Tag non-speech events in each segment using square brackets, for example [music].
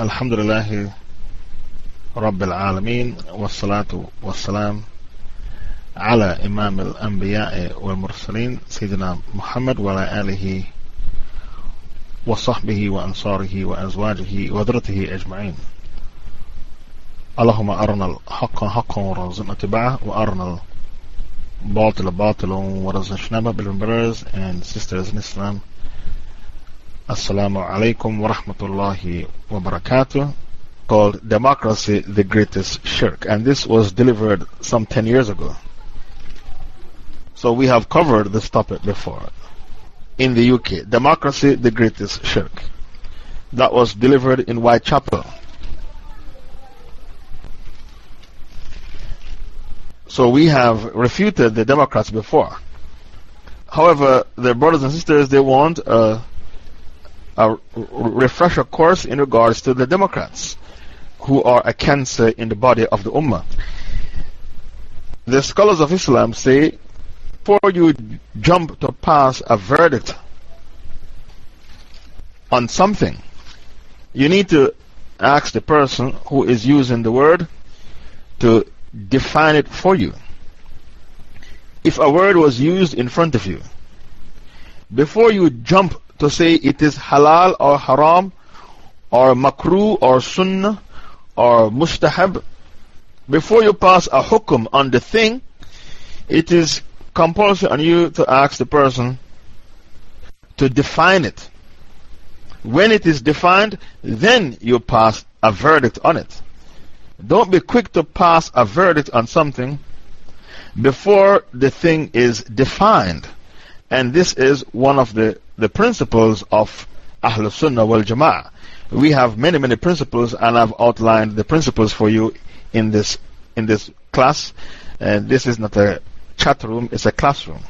الحمد لله رب العالمين والصلاة والسلام على إمام الأنبياء والمرسلين سيدنا محمد وعلى آله وصحبه وأنصاره وأزواجه وذرته أجمعين. اللهم أرنا الحق حقا ورزقنا اتباعه وأرنا الباطل باطلا ورزقنا اجتنابه brothers and sisters in Islam Assalamu alaikum wa rahmatullahi wa barakatuh called Democracy the Greatest Shirk and this was delivered some 10 years ago. So we have covered this topic before. In the UK, Democracy the Greatest Shirk. That was delivered in Whitechapel. So we have refuted the Democrats before. However, the brothers and sisters, they want a a refresher course in regards to the Democrats, who are a cancer in the body of the Ummah. The scholars of Islam say, before you jump to pass a verdict on something, you need to ask the person who is using the word to define it for you. If a word was used in front of you, before you jump to say it is halal or haram or makruh or sunnah or mustahab, before you pass a hukum on the thing, it is compulsory on you to ask the person to define it. When it is defined, then you pass a verdict on it. Don't be quick to pass a verdict on something before the thing is defined. And this is one of the, the principles of Ahlul Sunnah wal Jama'ah. We have many, many principles, and I've outlined the principles for you in this, in this class. And this is not a chat room, it's a classroom.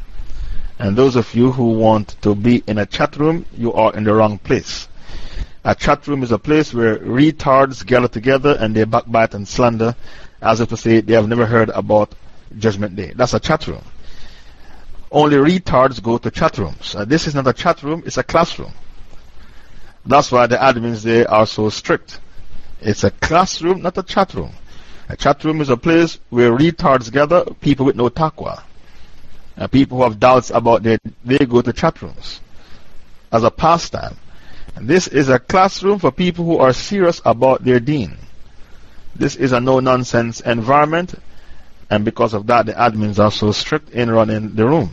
And those of you who want to be in a chat room, you are in the wrong place. A chat room is a place where retards gather together and they backbite and slander as if to say they have never heard about Judgment Day. That's a chat room. Only retards go to chat rooms. Uh, this is not a chat room, it's a classroom. That's why the admins there are so strict. It's a classroom, not a chat room. A chat room is a place where retards gather, people with no taqwa. Uh, people who have doubts about their, they go to chat rooms as a pastime. This is a classroom for people who are serious about their deen. This is a no nonsense environment, and because of that, the admins are so strict in running the room.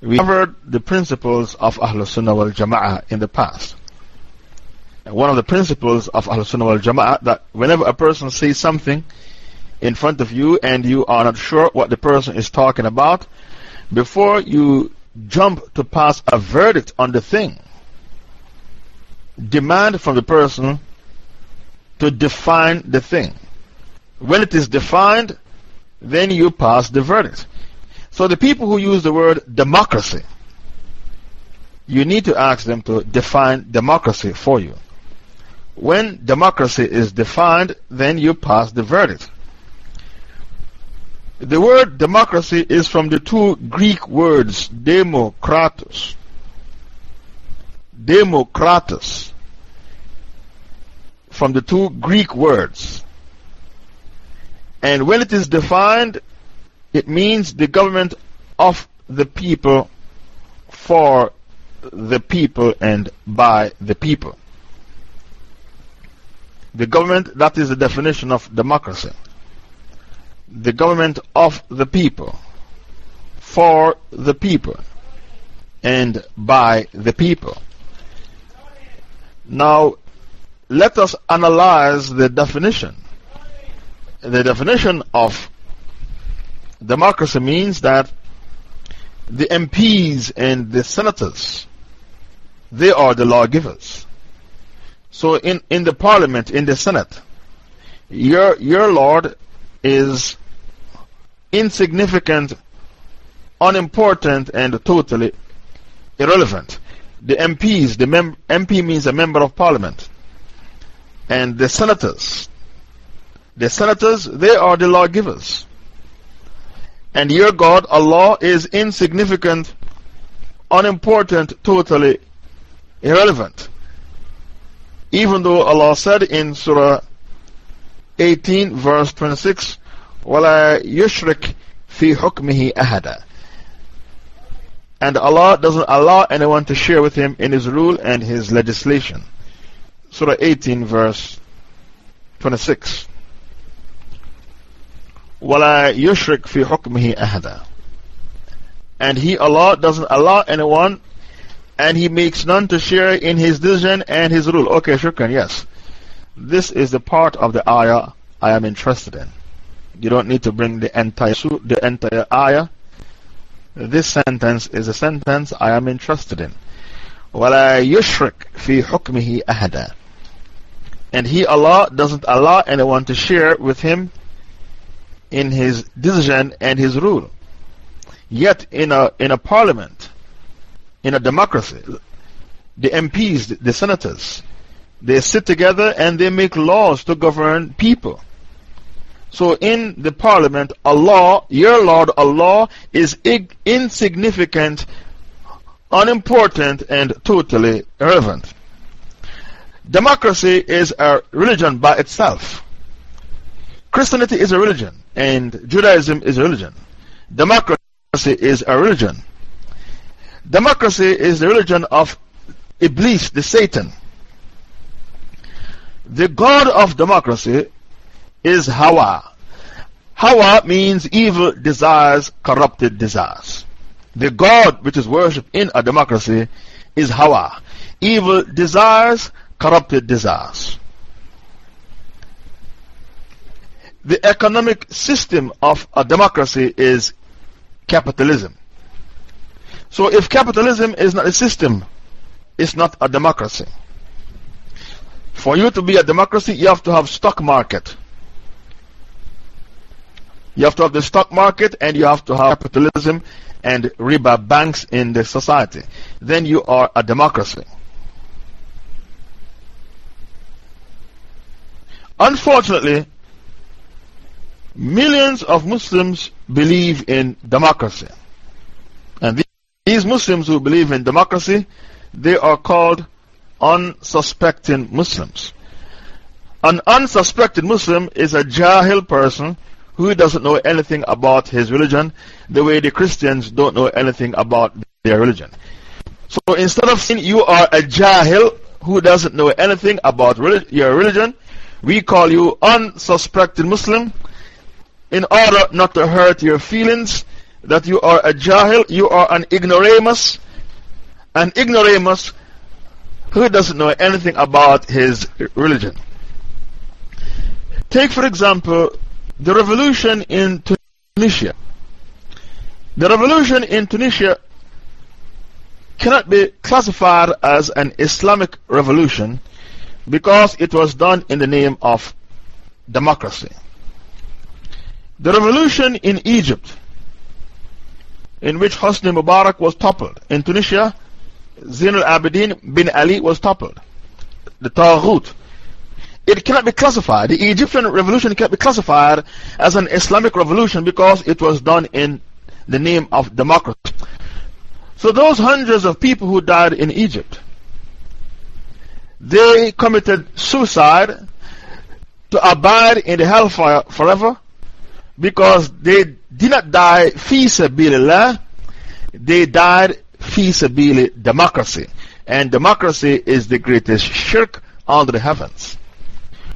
We covered the principles of Ahlul Sunnah wal Jama'ah in the past. One of the principles of Ahlul Sunnah wal Jama'ah that whenever a person says something in front of you and you are not sure what the person is talking about, before you jump to pass a verdict on the thing, demand from the person to define the thing. When it is defined, then you pass the verdict. So the people who use the word democracy, you need to ask them to define democracy for you. When democracy is defined, then you pass the verdict. The word democracy is from the two Greek words demokratos. Demokratos. From the two Greek words. And when it is defined, it means the government of the people, for the people, and by the people. The government, that is the definition of democracy. The government of the people, for the people, and by the people. Now, let us analyze the definition. The definition of democracy means that the MPs and the senators, they are the lawgivers. So in, in the parliament, in the senate, your, your lord is insignificant, unimportant, and totally irrelevant. The MPs, the MP means a member of parliament. And the senators, the senators, they are the lawgivers. And your God, Allah, is insignificant, unimportant, totally irrelevant. Even though Allah said in Surah 18, verse 26, وَلَا يُشْرِكْ فِي حُكْمِهِ أَحَدًا And Allah doesn't allow anyone to share with Him in His rule and His legislation. Surah 18, verse 26. وَلَا يُشْرِكْ فِي حُكْمِهِ أَحَدًا And He, Allah, doesn't allow anyone and He makes none to share in His decision and His rule. Okay, shukran, yes. This is the part of the ayah I am interested in. You don't need to bring the entire, the entire ayah. This sentence is a sentence I am interested in. وَلَا يُشْرِكْ فِي حُكْمِهِ أَحَدًا And He, Allah, doesn't allow anyone to share with Him in His decision and His rule. Yet, in a, in a parliament, in a democracy, the MPs, the senators, they sit together and they make laws to govern people. So in the parliament, a law, your Lord Allah, is insignificant, unimportant, and totally irrelevant. Democracy is a religion by itself. Christianity is a religion, and Judaism is a religion. Democracy is a religion. Democracy is the religion of Iblis, the Satan. The God of democracy is Hawa. Hawa means evil desires, corrupted desires. The God which is worshipped in a democracy is Hawa. Evil desires, corrupted desires. The economic system of a democracy is capitalism. So if capitalism is not a system, it's not a democracy. For you to be a democracy, you have to have stock market. You have to have the stock market and you have to have capitalism and riba banks in the society. Then you are a democracy. Unfortunately, millions of Muslims believe in democracy. And these Muslims who believe in democracy, they are called unsuspecting Muslims. An unsuspecting Muslim is a Jahil person who doesn't know anything about his religion the way the Christians don't know anything about their religion. So instead of saying you are a Jahil who doesn't know anything about your religion, we call you unsuspecting Muslim in order not to hurt your feelings that you are a Jahil, you are an ignoramus, an ignoramus who doesn't know anything about his religion. Take, for example, the revolution in Tunisia. The revolution in Tunisia cannot be classified as an Islamic revolution because it was done in the name of democracy. The revolution in Egypt, in which Hosni Mubarak was toppled, in Tunisia, Zain al Abidin bin Ali was toppled. The Taghut it cannot be classified. The Egyptian revolution cannot be classified as an Islamic revolution because it was done in the name of democracy. So, those hundreds of people who died in Egypt, they committed suicide to abide in the hellfire forever because they did not die fi sabilillah, they died fi democracy. And democracy is the greatest shirk under the heavens.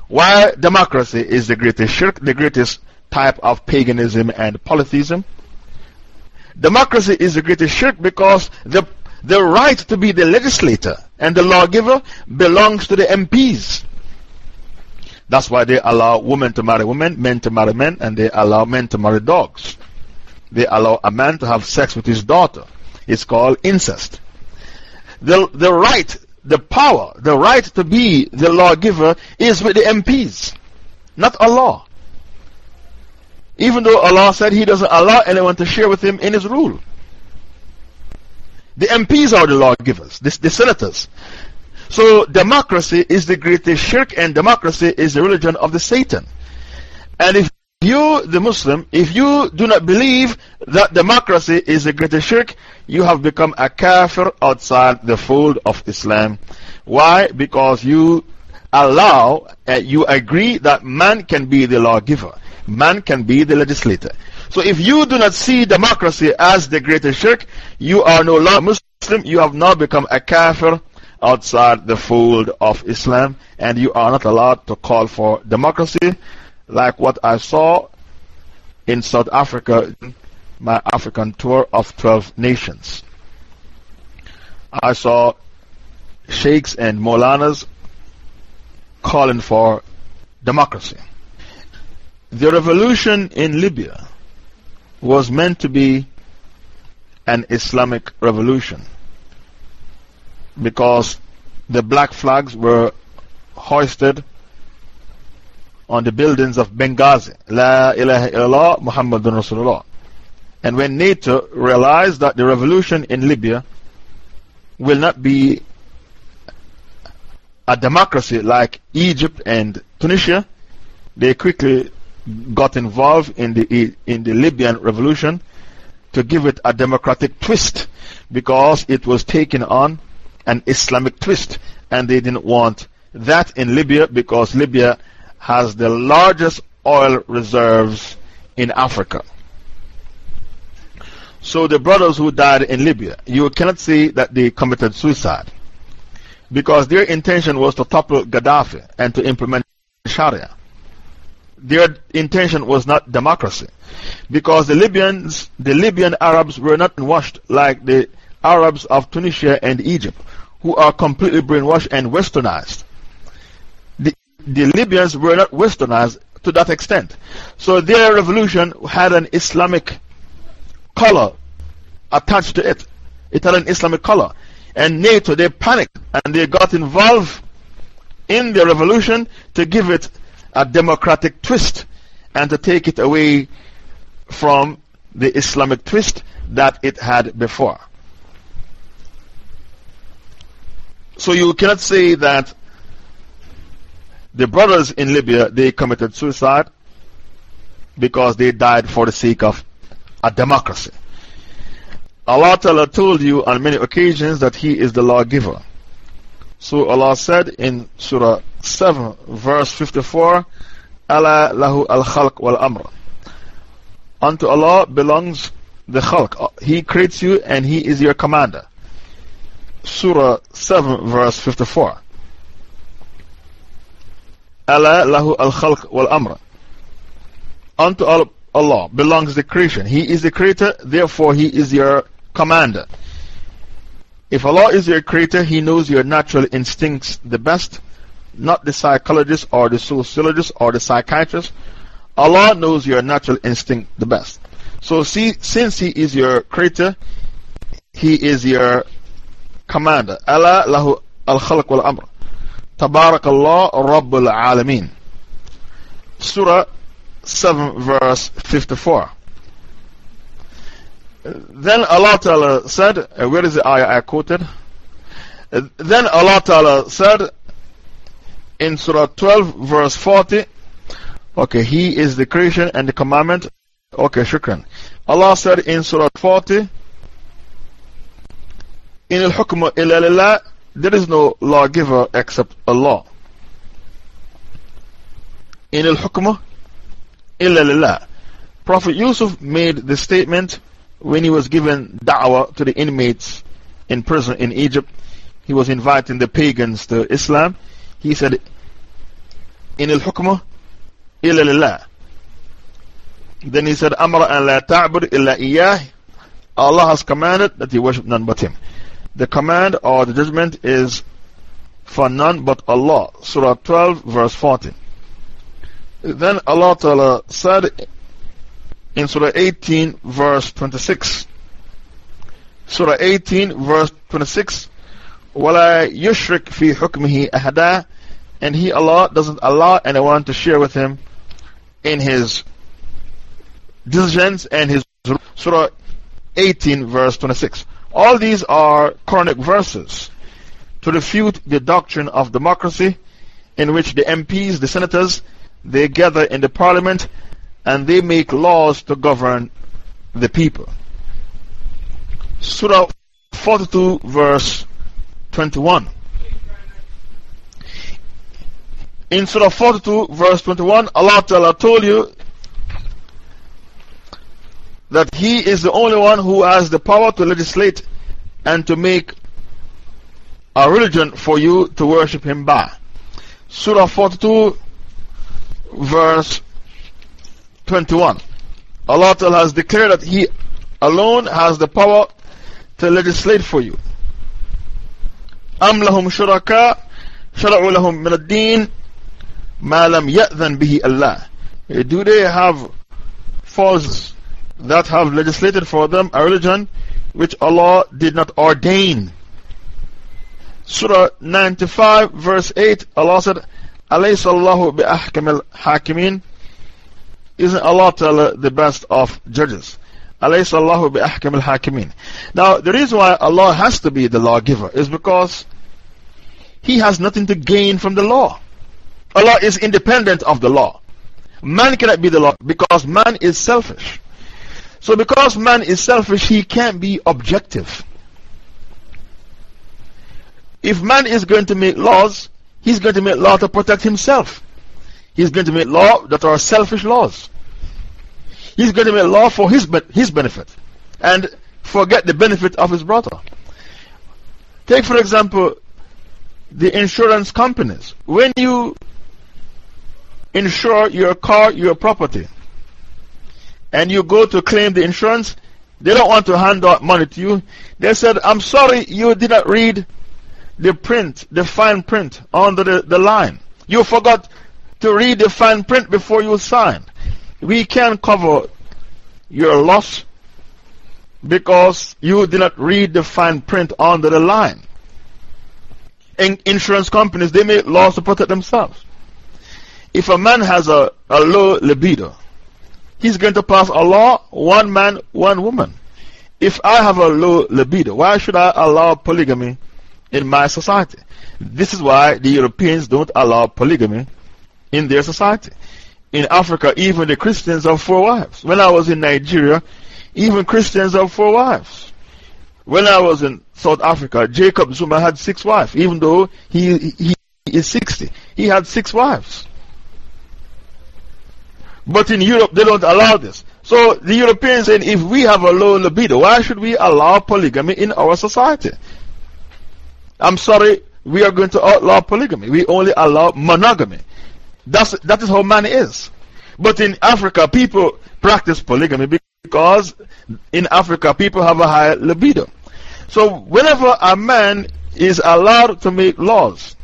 Why democracy is the greatest shirk, the greatest type of paganism and polytheism. Democracy is the greatest shirk because the, the right to be the legislator and the lawgiver belongs to the MPs. That's why they allow women to marry women, men to marry men, and they allow men to marry dogs. They allow a man to have sex with his daughter. It's called incest. The, the right the power, the right to be the lawgiver is with the MPs, not Allah. Even though Allah said He doesn't allow anyone to share with Him in His rule. The MPs are the lawgivers, the, the senators. So, democracy is the greatest shirk, and democracy is the religion of the Satan. And if you, the Muslim, if you do not believe that democracy is the greatest shirk, you have become a kafir outside the fold of Islam. Why? Because you allow, uh, you agree that man can be the lawgiver, man can be the legislator. So if you do not see democracy as the greatest shirk, you are no longer Muslim, you have now become a kafir outside the fold of Islam, and you are not allowed to call for democracy like what I saw in South Africa, my African tour of 12 nations. I saw sheikhs and molanas calling for democracy. The revolution in Libya was meant to be an Islamic revolution because the black flags were hoisted on the buildings of Benghazi. La ilaha illallah Muhammadun Rasulullah. And when NATO realized that the revolution in Libya will not be a democracy like Egypt and Tunisia, they quickly got involved in the, in the Libyan revolution to give it a democratic twist because it was taking on an Islamic twist and they didn't want that in Libya because Libya has the largest oil reserves in Africa. So the brothers who died in Libya, you cannot say that they committed suicide because their intention was to topple Gaddafi and to implement Sharia. Their intention was not democracy because the Libyans, the Libyan Arabs were not washed like the Arabs of Tunisia and Egypt who are completely brainwashed and westernized. The, the Libyans were not westernized to that extent. So their revolution had an Islamic color attached to it. It had an Islamic color. And NATO, they panicked and they got involved in the revolution to give it a democratic twist and to take it away from the Islamic twist that it had before. So you cannot say that the brothers in Libya, they committed suicide because they died for the sake of a democracy. Allah Ta'ala told you on many occasions that He is the lawgiver. So Allah said in Surah 7, verse 54, Allah lahu al khalq wal amr. Unto Allah belongs the khalq. He creates you and He is your commander. Surah 7, verse 54. Allah lahu al khalq wal amr. Unto Allah belongs the creation. He is the creator, therefore, He is your commander. If Allah is your creator, He knows your natural instincts the best, not the psychologist or the sociologist or the psychiatrist. Allah knows your natural instinct the best. So, see, since He is your creator, He is your commander. Allah lahu al khalq wal amr. Tabarakallah Rabbul Alameen. Surah 7, verse 54. Then Allah Ta'ala said, uh, where is the ayah I quoted? Uh, then Allah Ta'ala said in Surah 12, verse 40, okay, He is the creation and the commandment. Okay, shukran. Allah said in Surah 40, In al hukm illa there is no lawgiver except Allah. In al hukm illa. Prophet Yusuf made the statement when he was given da'wah to the inmates in prison in Egypt, he was inviting the pagans to Islam. He said, In al hukmah illa. Then he said, Amra an la ta'bud illa. Allah has commanded that you worship none but Him. The command or the judgment is for none but Allah. Surah 12, verse 14. Then Allah Ta'ala said in Surah 18, verse 26. Surah 18, verse 26. وَلَا يُشْرِكْ فِي حُكْمِهِ أَحَدًا And He, Allah, doesn't allow anyone to share with Him in His decisions and His Surah 18, verse 26. All these are Quranic verses to refute the doctrine of democracy in which the MPs, the senators, they gather in the parliament and they make laws to govern the people. Surah 42, verse 21. In Surah 42, verse 21, Allah Ta'ala told you that He is the only one who has the power to legislate and to make a religion for you to worship Him by. Surah 42, verse 21. Allah Ta'ala has declared that He alone has the power to legislate for you. أم لهم شركاء شرعوا لهم من الدين ما لم يأذن به الله Do they have foes that have legislated for them a religion which Allah did not ordain. Surah 95, verse 8, Allah said, Alayhi bi ahkamil hakimin. Isn't Allah Ta'ala the best of judges? Alayhi bi ahkamil hakimin. Now, the reason why Allah has to be the lawgiver is because He has nothing to gain from the law. Allah is independent of the law. Man cannot be the law because man is selfish. So, because man is selfish, he can't be objective. If man is going to make laws, he's going to make law to protect himself. He's going to make law that are selfish laws. He's going to make law for his, his benefit and forget the benefit of his brother. Take, for example, the insurance companies. When you insure your car, your property, and you go to claim the insurance, they don't want to hand out money to you. They said, I'm sorry, you did not read the print, the fine print under the, the line. You forgot to read the fine print before you signed. We can cover your loss because you did not read the fine print under the line in insurance companies, they make laws to protect themselves. If a man has a, a low libido, he's going to pass a law one man, one woman. If I have a low libido, why should I allow polygamy in my society? This is why the Europeans don't allow polygamy in their society. In Africa, even the Christians have four wives. When I was in Nigeria, even Christians have four wives. When I was in South Africa, Jacob Zuma had six wives, even though he, he is 60. He had six wives. But in Europe, they don't allow this. So the Europeans saying, if we have a low libido, why should we allow polygamy in our society? I'm sorry, we are going to outlaw polygamy. We only allow monogamy. That's, that is how man is. But in Africa, people practice polygamy because in Africa people have a high libido. So, whenever a man is allowed to make laws,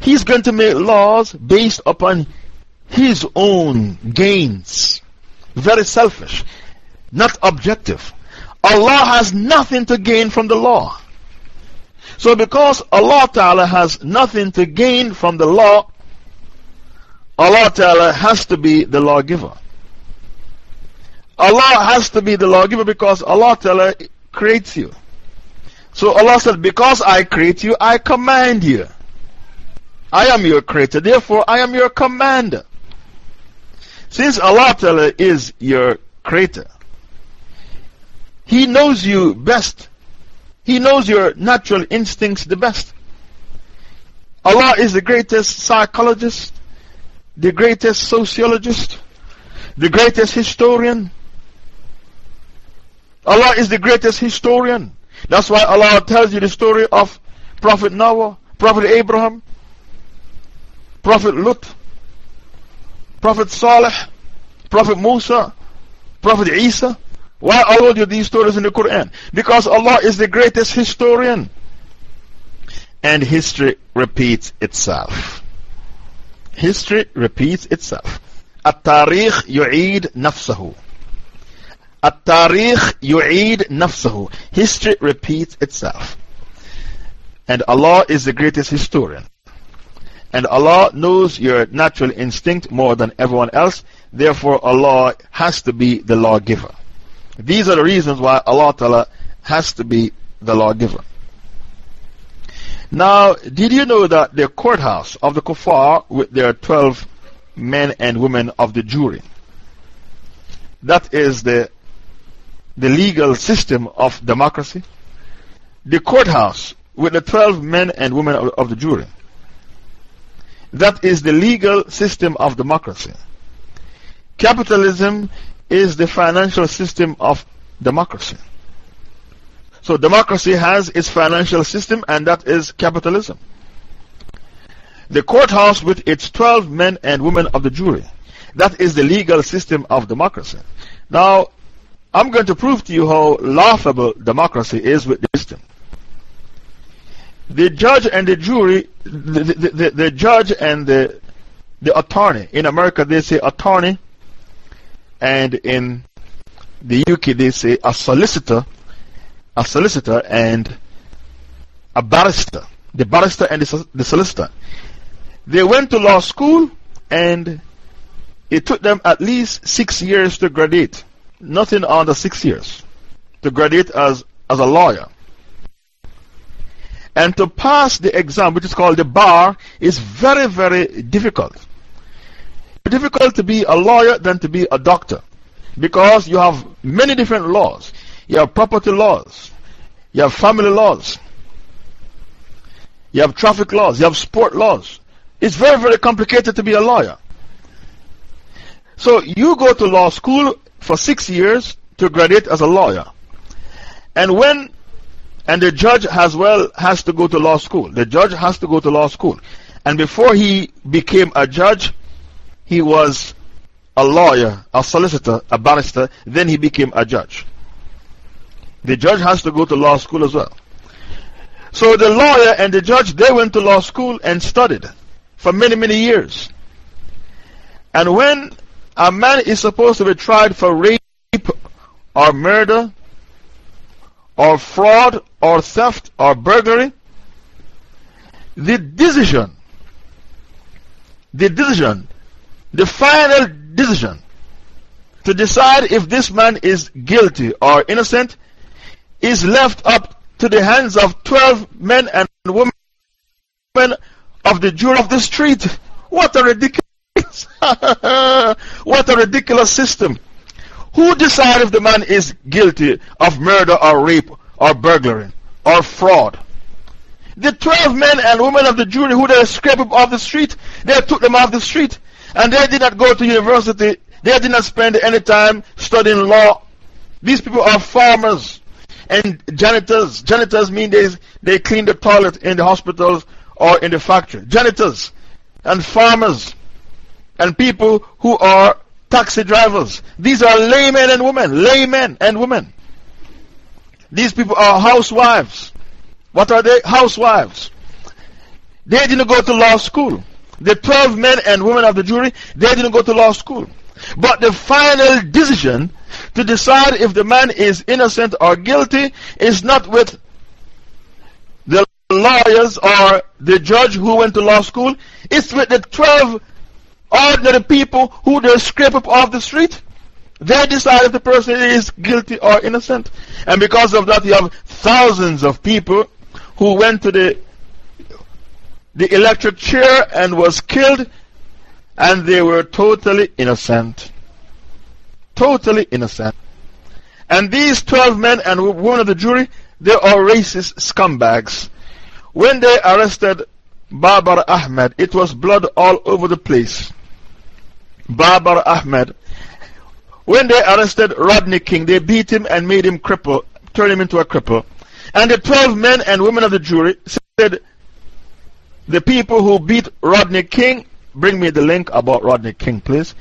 he's going to make laws based upon his own gains. Very selfish, not objective. Allah has nothing to gain from the law. So, because Allah Ta'ala has nothing to gain from the law, Allah Ta'ala has to be the lawgiver. Allah has to be the lawgiver because Allah Ta'ala creates you. So Allah said, Because I create you, I command you. I am your creator, therefore I am your commander. Since Allah Ta'ala is your creator, He knows you best. He knows your natural instincts the best. Allah is the greatest psychologist, the greatest sociologist, the greatest historian, Allah is the greatest historian. That's why Allah tells you the story of Prophet Noah, Prophet Abraham, Prophet Lut, Prophet Saleh, Prophet Musa, Prophet Isa. Why all of these stories in the Quran? Because Allah is the greatest historian. And history repeats itself. History repeats itself. التاريخ يعيد نفسه التاريخ يعيد نفسه. History repeats itself. And Allah is the greatest historian. And Allah knows your natural instinct more than everyone else. Therefore, Allah has to be the lawgiver. These are the reasons why Allah Ta'ala has to be the lawgiver. Now, did you know that the courthouse of the kuffar with their 12 men and women of the jury, that is the the legal system of democracy, the courthouse with the 12 men and women of, of the jury. That is the legal system of democracy. Capitalism is the financial system of democracy. So, democracy has its financial system, and that is capitalism. The courthouse with its 12 men and women of the jury. That is the legal system of democracy. Now, I'm going to prove to you how laughable democracy is with the system. The judge and the jury, the, the, the, the judge and the, the attorney. In America, they say attorney, and in the UK, they say a solicitor, a solicitor, and a barrister. The barrister and the, the solicitor. They went to law school, and it took them at least six years to graduate nothing under six years to graduate as, as a lawyer. And to pass the exam, which is called the bar, is very, very difficult. difficult to be a lawyer than to be a doctor because you have many different laws. You have property laws, you have family laws, you have traffic laws, you have sport laws. It's very, very complicated to be a lawyer. So you go to law school for six years to graduate as a lawyer. And when, and the judge as well has to go to law school. The judge has to go to law school. And before he became a judge, he was a lawyer, a solicitor, a barrister, then he became a judge. The judge has to go to law school as well. So the lawyer and the judge, they went to law school and studied for many, many years. And when a man is supposed to be tried for rape or murder or fraud or theft or burglary. The decision, the decision, the final decision to decide if this man is guilty or innocent is left up to the hands of 12 men and women of the jury of the street. What a ridiculous [laughs] what a ridiculous system. Who decides if the man is guilty of murder or rape or burglary or fraud? The 12 men and women of the jury who they scraped off the street, they took them off the street. And they did not go to university. They did not spend any time studying law. These people are farmers and janitors. Janitors mean they, they clean the toilet in the hospitals or in the factory. Janitors and farmers and people who are taxi drivers. These are laymen and women, laymen and women. These people are housewives. What are they? Housewives. They didn't go to law school. The 12 men and women of the jury, they didn't go to law school. But the final decision to decide if the man is innocent or guilty is not with the lawyers or the judge who went to law school, it's with the 12 ordinary people who they scrape up off the street. They decide if the person is guilty or innocent. And because of that, you have thousands of people who went to the, the electric chair and was killed, and they were totally innocent. Totally innocent. And these 12 men and women of the jury, they are racist scumbags. When they arrested Babar Ahmed, it was blood all over the place. Babar Ahmed. When they arrested Rodney King, they beat him and made him cripple, turned him into a cripple. And the 12 men and women of the jury said, The people who beat Rodney King, bring me the link about Rodney King, please.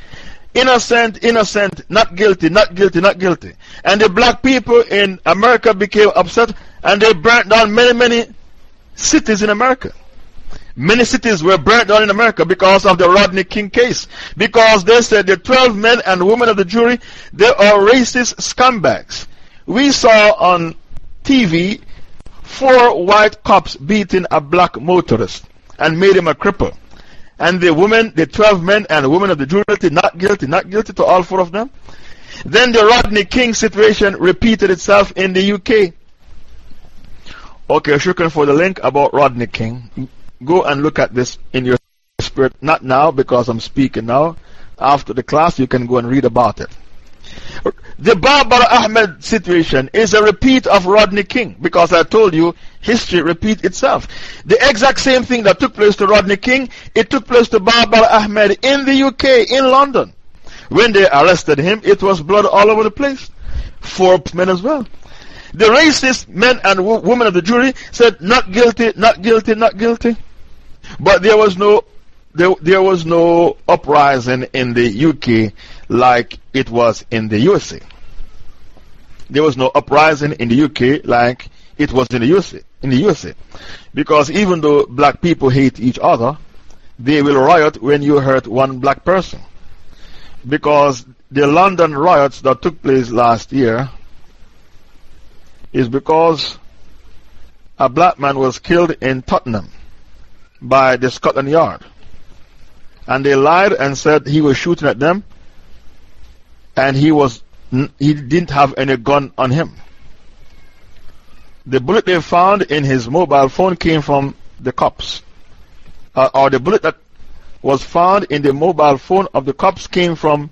Innocent, innocent, not guilty, not guilty, not guilty. And the black people in America became upset and they burnt down many, many cities in America. Many cities were burnt down in America because of the Rodney King case. Because they said the 12 men and women of the jury, they are racist scumbags. We saw on TV four white cops beating a black motorist and made him a cripple. And the women, the 12 men and women of the jury, not guilty, not guilty to all four of them. Then the Rodney King situation repeated itself in the UK. Okay, looking for the link about Rodney King. Go and look at this in your spirit. Not now because I'm speaking now. After the class, you can go and read about it. The Babar Ahmed situation is a repeat of Rodney King because I told you history repeats itself. The exact same thing that took place to Rodney King, it took place to Babar Ahmed in the UK, in London. When they arrested him, it was blood all over the place. Four men as well. The racist men and women of the jury said, not guilty, not guilty, not guilty. But there was no, there, there was no uprising in the UK like it was in the USA. There was no uprising in the UK like it was in the USA. In the USA. Because even though black people hate each other, they will riot when you hurt one black person. Because the London riots that took place last year is because a black man was killed in Tottenham by the Scotland Yard. And they lied and said he was shooting at them and he, was, he didn't have any gun on him. The bullet they found in his mobile phone came from the cops. Uh, or the bullet that was found in the mobile phone of the cops came from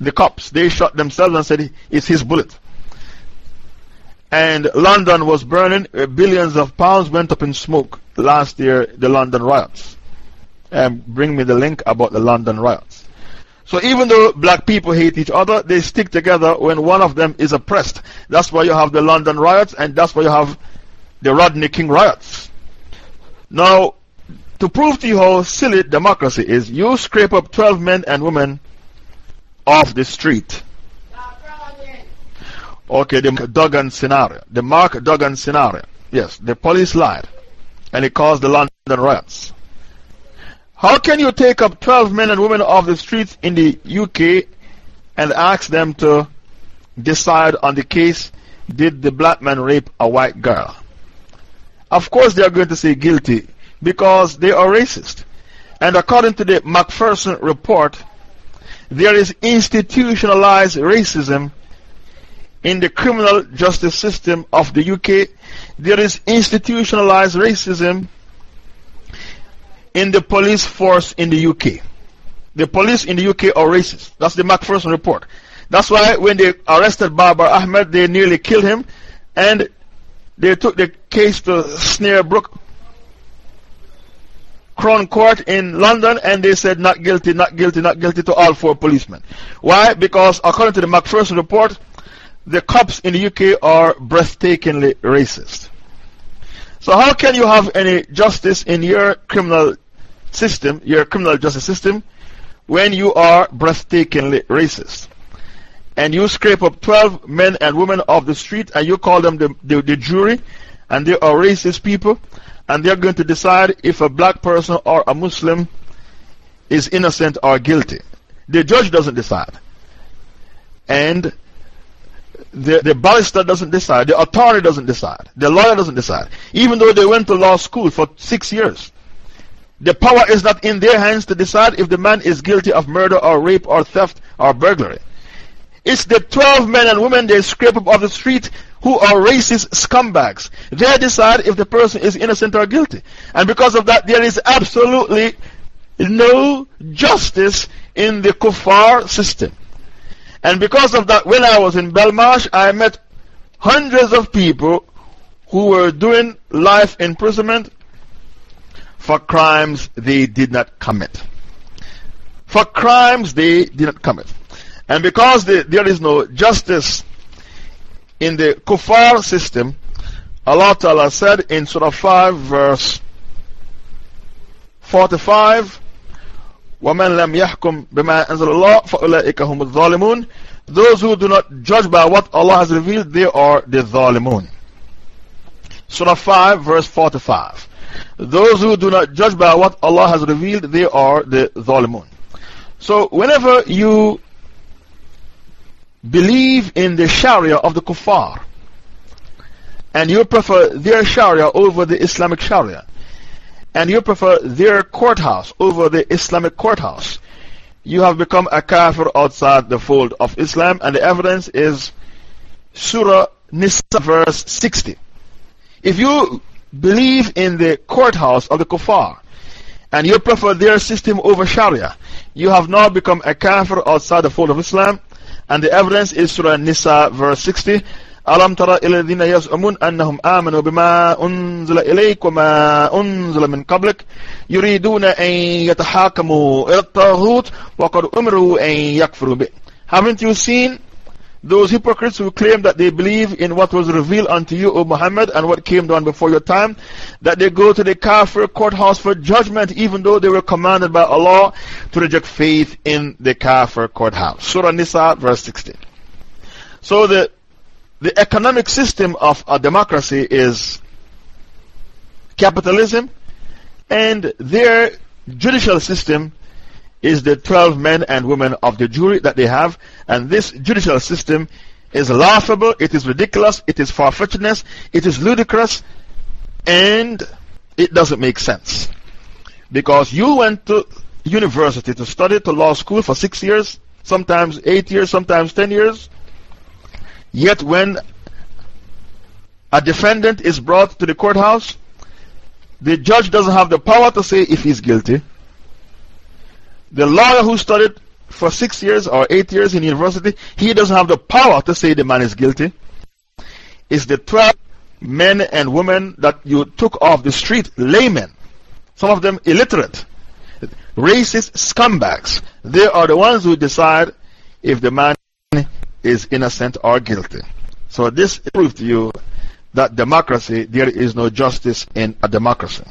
the cops. They shot themselves and said it's his bullet. And London was burning, uh, billions of pounds went up in smoke last year, the London riots. And bring me the link about the London riots. So even though black people hate each other, they stick together when one of them is oppressed. That's why you have the London riots and that's why you have the Rodney King riots. Now, to prove to you how silly democracy is, you scrape up 12 men and women off the street. Okay, the Duggan scenario. The Mark Duggan scenario. Yes, the police lied and it caused the London riots. How can you take up 12 men and women off the streets in the UK and ask them to decide on the case did the black man rape a white girl? Of course, they are going to say guilty because they are racist. And according to the Macpherson report, there is institutionalized racism in the criminal justice system of the UK. There is institutionalized racism in the police force in the UK. The police in the UK are racist. That's the Macpherson report. That's why when they arrested Babar Ahmed, they nearly killed him and they took the case to Snaresbrook Crown Court in London and they said not guilty, not guilty, not guilty to all four policemen. Why? Because according to the Macpherson report, the cops in the UK are breathtakingly racist. So, how can you have any justice in your criminal system, your criminal justice system, when you are breathtakingly racist. And you scrape up 12 men and women off the street and you call them the, the, the jury, and they are racist people, and they're going to decide if a black person or a Muslim is innocent or guilty. The judge doesn't decide. And the, the barrister doesn't decide, the attorney doesn't decide, the lawyer doesn't decide, even though they went to law school for six years. The power is not in their hands to decide if the man is guilty of murder or rape or theft or burglary. It's the 12 men and women they scrape up off the street who are racist scumbags. They decide if the person is innocent or guilty. And because of that, there is absolutely no justice in the kuffar system. And because of that, when I was in Belmarsh, I met hundreds of people who were doing life imprisonment for crimes they did not commit. For crimes they did not commit. And because there is no justice in the kuffar system, Allah Ta'ala said in Surah 5, verse 45, وَمَنْ لَمْ يَحْكُمْ بِمَا أَنزَلَ اللَّهُ فَأُولَٰئِكَ هُمُ الظَّالِمُونَ Those who do not judge by what Allah has revealed, they are the Zalimun. Surah 5, verse 45. Those who do not judge by what Allah has revealed, they are the Zalimun. So, whenever you believe in the Sharia of the Kuffar, and you prefer their Sharia over the Islamic Sharia, and you prefer their courthouse over the Islamic courthouse, you have become a kafir outside the fold of Islam, and the evidence is Surah Nisa, verse 60. If you believe in the courthouse of the kuffar and you prefer their system over Sharia, you have now become a kafir outside the fold of Islam. And the evidence is Surah Nisa, verse 60. ألم تر إلى الذين يزعمون أنهم آمنوا بما أنزل إليك وما أنزل من قبلك يريدون أن يتحاكموا إلى الطاغوت وقد أمروا أن يكفروا به Haven't you seen those hypocrites who claim that they believe in what was revealed unto you, O Muhammad, and what came down before your time, that they go to the Kafir courthouse for judgment, even though they were commanded by Allah to reject faith in the Kafir courthouse. Surah Nisa, verse 16. So the, the economic system of a democracy is capitalism, and their judicial system is the 12 men and women of the jury that they have. And this judicial system is laughable, it is ridiculous, it is far fetchedness, it is ludicrous, and it doesn't make sense. Because you went to university to study to law school for six years, sometimes eight years, sometimes ten years. Yet, when a defendant is brought to the courthouse, the judge doesn't have the power to say if he's guilty. The lawyer who studied for six years or eight years in university, he doesn't have the power to say the man is guilty. It's the 12 men and women that you took off the street, laymen, some of them illiterate, racist scumbags. They are the ones who decide if the man is innocent or guilty. So, this proves to you that democracy, there is no justice in a democracy.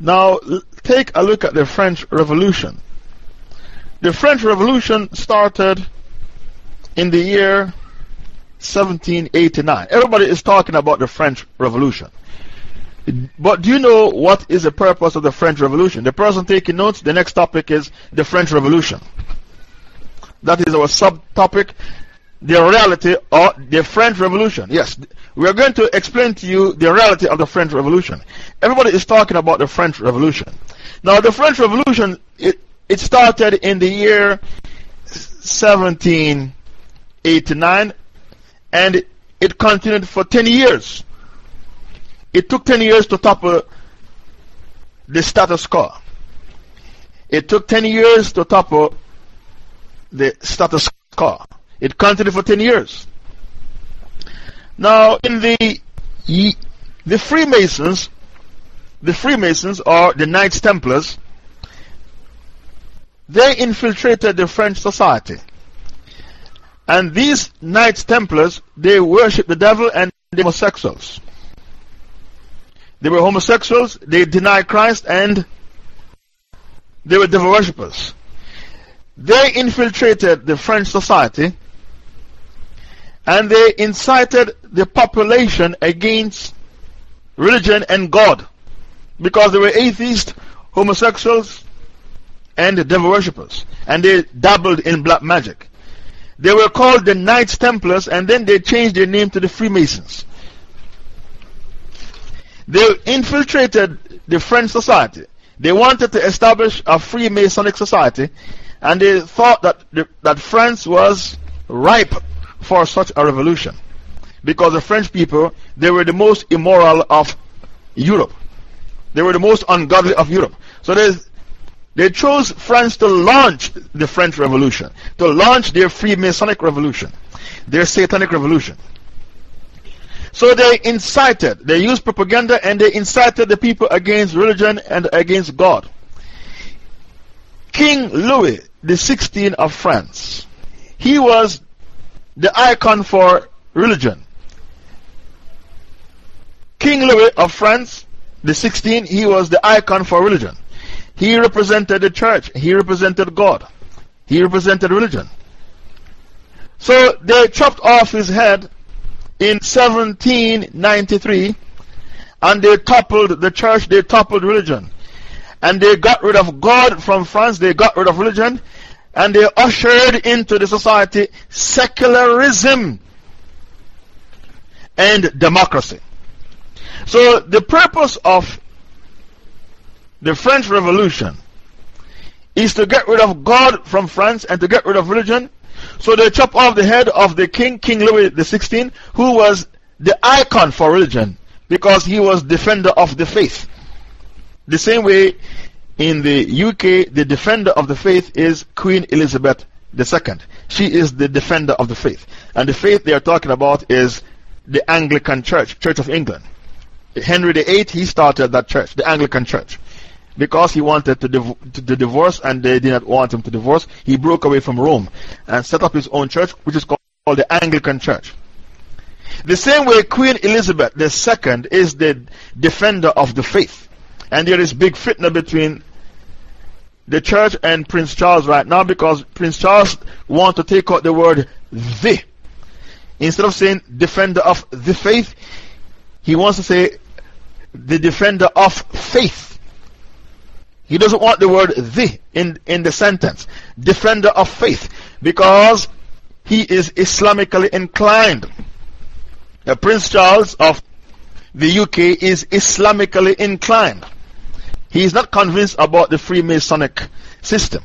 Now, take a look at the French Revolution. The French Revolution started in the year 1789. Everybody is talking about the French Revolution. But do you know what is the purpose of the French Revolution? The person taking notes, the next topic is the French Revolution. That is our subtopic the reality of the French Revolution. Yes, we are going to explain to you the reality of the French Revolution. Everybody is talking about the French Revolution. Now, the French Revolution, it, it started in the year 1789 and it continued for 10 years. It took 10 years to topple the status quo. It took 10 years to topple the status quo. It continued for 10 years. Now, in the, the Freemasons, the Freemasons or the Knights Templars, they infiltrated the French society. And these Knights Templars, they worship the devil and the homosexuals. They were homosexuals, they denied Christ, and they were devil worshippers. They infiltrated the French society and they incited the population against religion and God because they were atheists, homosexuals, and devil worshippers. And they dabbled in black magic. They were called the Knights Templars and then they changed their name to the Freemasons. They infiltrated the French society. They wanted to establish a Freemasonic society and they thought that, the, that France was ripe for such a revolution. Because the French people, they were the most immoral of Europe. They were the most ungodly of Europe. So they, they chose France to launch the French Revolution, to launch their Freemasonic revolution, their Satanic revolution. So they incited, they used propaganda and they incited the people against religion and against God. King Louis XVI of France, he was the icon for religion. King Louis of France, the 16th, he was the icon for religion. He represented the church, he represented God, he represented religion. So they chopped off his head in 1793 and they toppled the church, they toppled religion. And they got rid of God from France, they got rid of religion, and they ushered into the society secularism and democracy. So, the purpose of the French Revolution is to get rid of God from France and to get rid of religion. So, they chop off the head of the king, King Louis XVI, who was the icon for religion because he was defender of the faith. The same way in the UK, the defender of the faith is Queen Elizabeth II. She is the defender of the faith. And the faith they are talking about is the Anglican Church, Church of England. Henry VIII, he started that church, the Anglican Church. Because he wanted to, div to, to divorce and they did not want him to divorce, he broke away from Rome and set up his own church, which is called the Anglican Church. The same way Queen Elizabeth II is the defender of the faith. And there is big fitna between the church and Prince Charles right now because Prince Charles wants to take out the word the. Instead of saying defender of the faith, he wants to say the defender of faith. He doesn't want the word the in, in the sentence. Defender of faith. Because he is Islamically inclined. Uh, Prince Charles of the UK is Islamically inclined. He is not convinced about the Freemasonic system.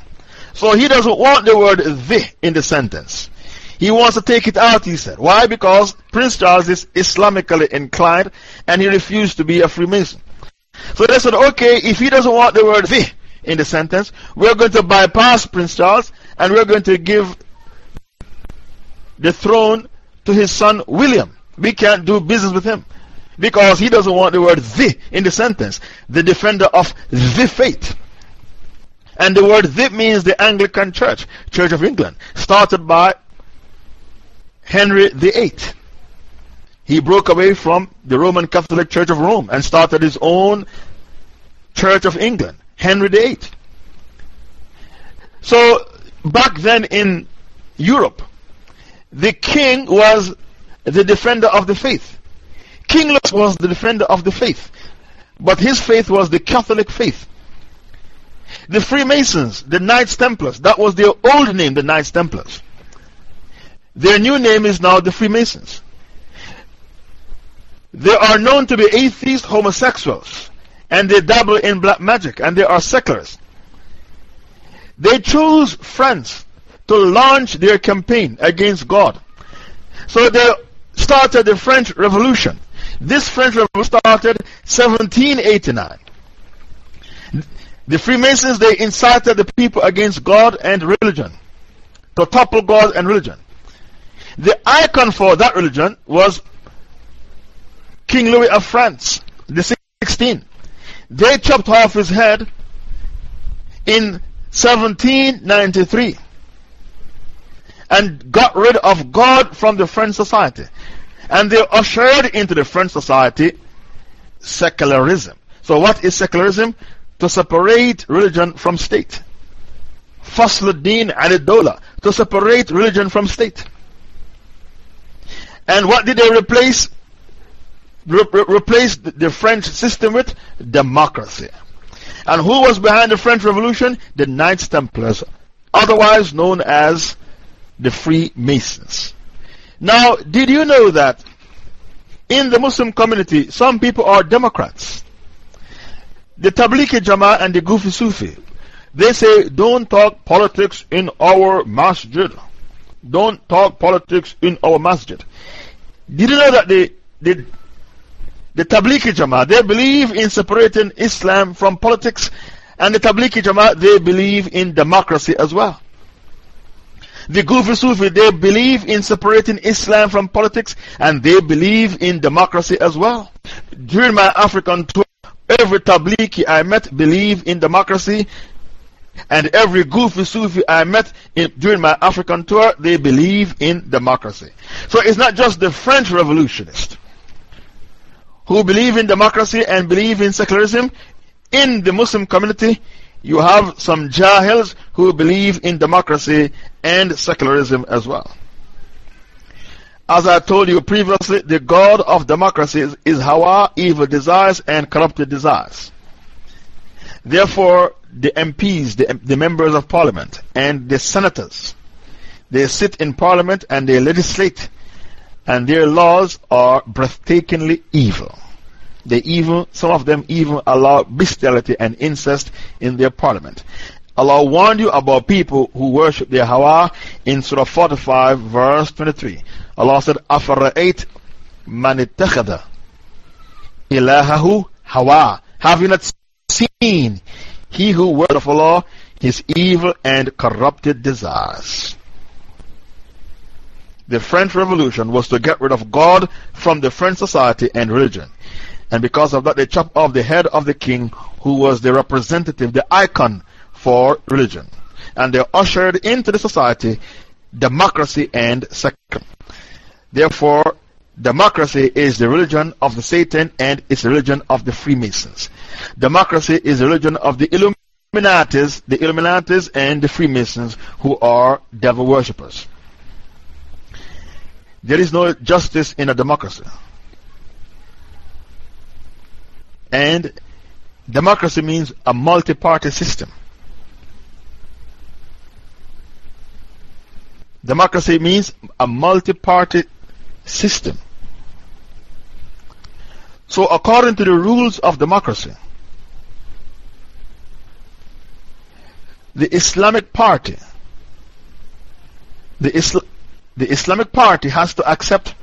So he doesn't want the word the in the sentence. He wants to take it out, he said. Why? Because Prince Charles is Islamically inclined and he refused to be a Freemason. So they said, okay, if he doesn't want the word the in the sentence, we're going to bypass Prince Charles and we're going to give the throne to his son William. We can't do business with him because he doesn't want the word the in the sentence. The defender of the faith. And the word the means the Anglican Church, Church of England, started by Henry VIII. He broke away from the Roman Catholic Church of Rome and started his own Church of England, Henry VIII. So, back then in Europe, the king was the defender of the faith. King Louis was the defender of the faith, but his faith was the Catholic faith. The Freemasons, the Knights Templars, that was their old name, the Knights Templars. Their new name is now the Freemasons. They are known to be atheist homosexuals, and they dabble in black magic, and they are secularists. They chose France to launch their campaign against God. So they started the French Revolution. This French Revolution started 1789. The Freemasons, they incited the people against God and religion, to topple God and religion. The icon for that religion was King Louis of France, the 16th. They chopped off his head in 1793 and got rid of God from the French society. And they ushered into the French society secularism. So, what is secularism? To separate religion from state. Fasluddin al to separate religion from state. And what did they replace? Re replace the French system with democracy. And who was behind the French Revolution? The Knights Templars, otherwise known as the Freemasons. Now, did you know that in the Muslim community, some people are Democrats? The Tablighi Jama and the Gufi Sufi, they say, don't talk politics in our masjid. Don't talk politics in our masjid. Did you know that the, the, the Tablighi Jama, they believe in separating Islam from politics, and the Tablighi Jama, they believe in democracy as well. The Gufi Sufi, they believe in separating Islam from politics and they believe in democracy as well. During my African tour, every Tablighi I met believe in democracy and every Gufi Sufi I met in, during my African tour, they believe in democracy. So it's not just the French revolutionists who believe in democracy and believe in secularism. In the Muslim community, you have some Jahils who believe in democracy and secularism as well. As I told you previously, the God of democracy is, is Hawa, evil desires, and corrupted desires. Therefore, the MPs, the, the members of parliament, and the senators, they sit in parliament and they legislate, and their laws are breathtakingly evil. They even, some of them even allow bestiality and incest in their parliament. Allah warned you about people who worship their Hawa in Surah 45, verse 23. Allah said, أَفَرَأَيْتْ مَنِ اتَّخَذَ إِلَهَهُ Hawa. Have you not seen he who word of Allah, his evil and corrupted desires. The French Revolution was to get rid of God from the French society and religion. And because of that, they chopped off the head of the king, who was the representative, the icon for religion. And they ushered into the society democracy and secularism. Therefore, democracy is the religion of the Satan and it's the religion of the Freemasons. Democracy is the religion of the Illuminatis, the Illuminatis and the Freemasons who are devil worshippers. There is no justice in a democracy. And democracy means a multi party system. Democracy means a multi party system. So, according to the rules of democracy, the Islamic Party, the, Isla the Islamic Party has to accept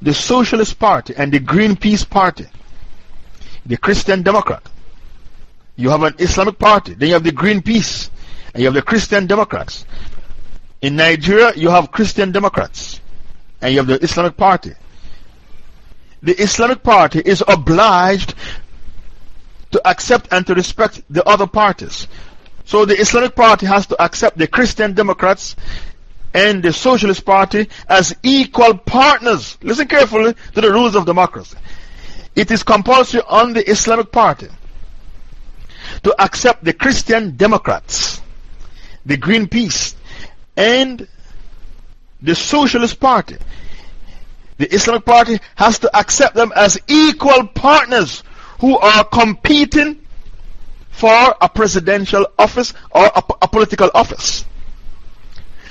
the Socialist Party and the Greenpeace Party, the Christian Democrat. You have an Islamic Party, then you have the Greenpeace, and you have the Christian Democrats. In Nigeria, you have Christian Democrats and you have the Islamic Party. The Islamic Party is obliged to accept and to respect the other parties. So the Islamic Party has to accept the Christian Democrats and the Socialist Party as equal partners. Listen carefully to the rules of democracy. It is compulsory on the Islamic Party to accept the Christian Democrats, the Greenpeace, and the Socialist Party, the Islamic Party has to accept them as equal partners who are competing for a presidential office or a, a political office.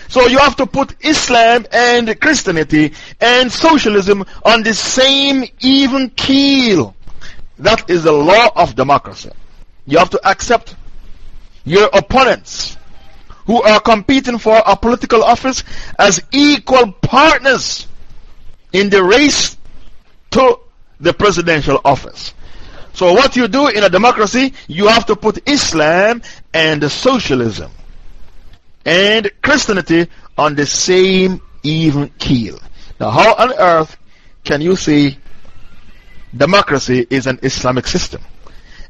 So you have to put Islam and Christianity and socialism on the same even keel. That is the law of democracy. You have to accept your opponents who are competing for a political office as equal partners in the race to the presidential office. So, what you do in a democracy, you have to put Islam and socialism and Christianity on the same even keel. Now, how on earth can you say democracy is an Islamic system?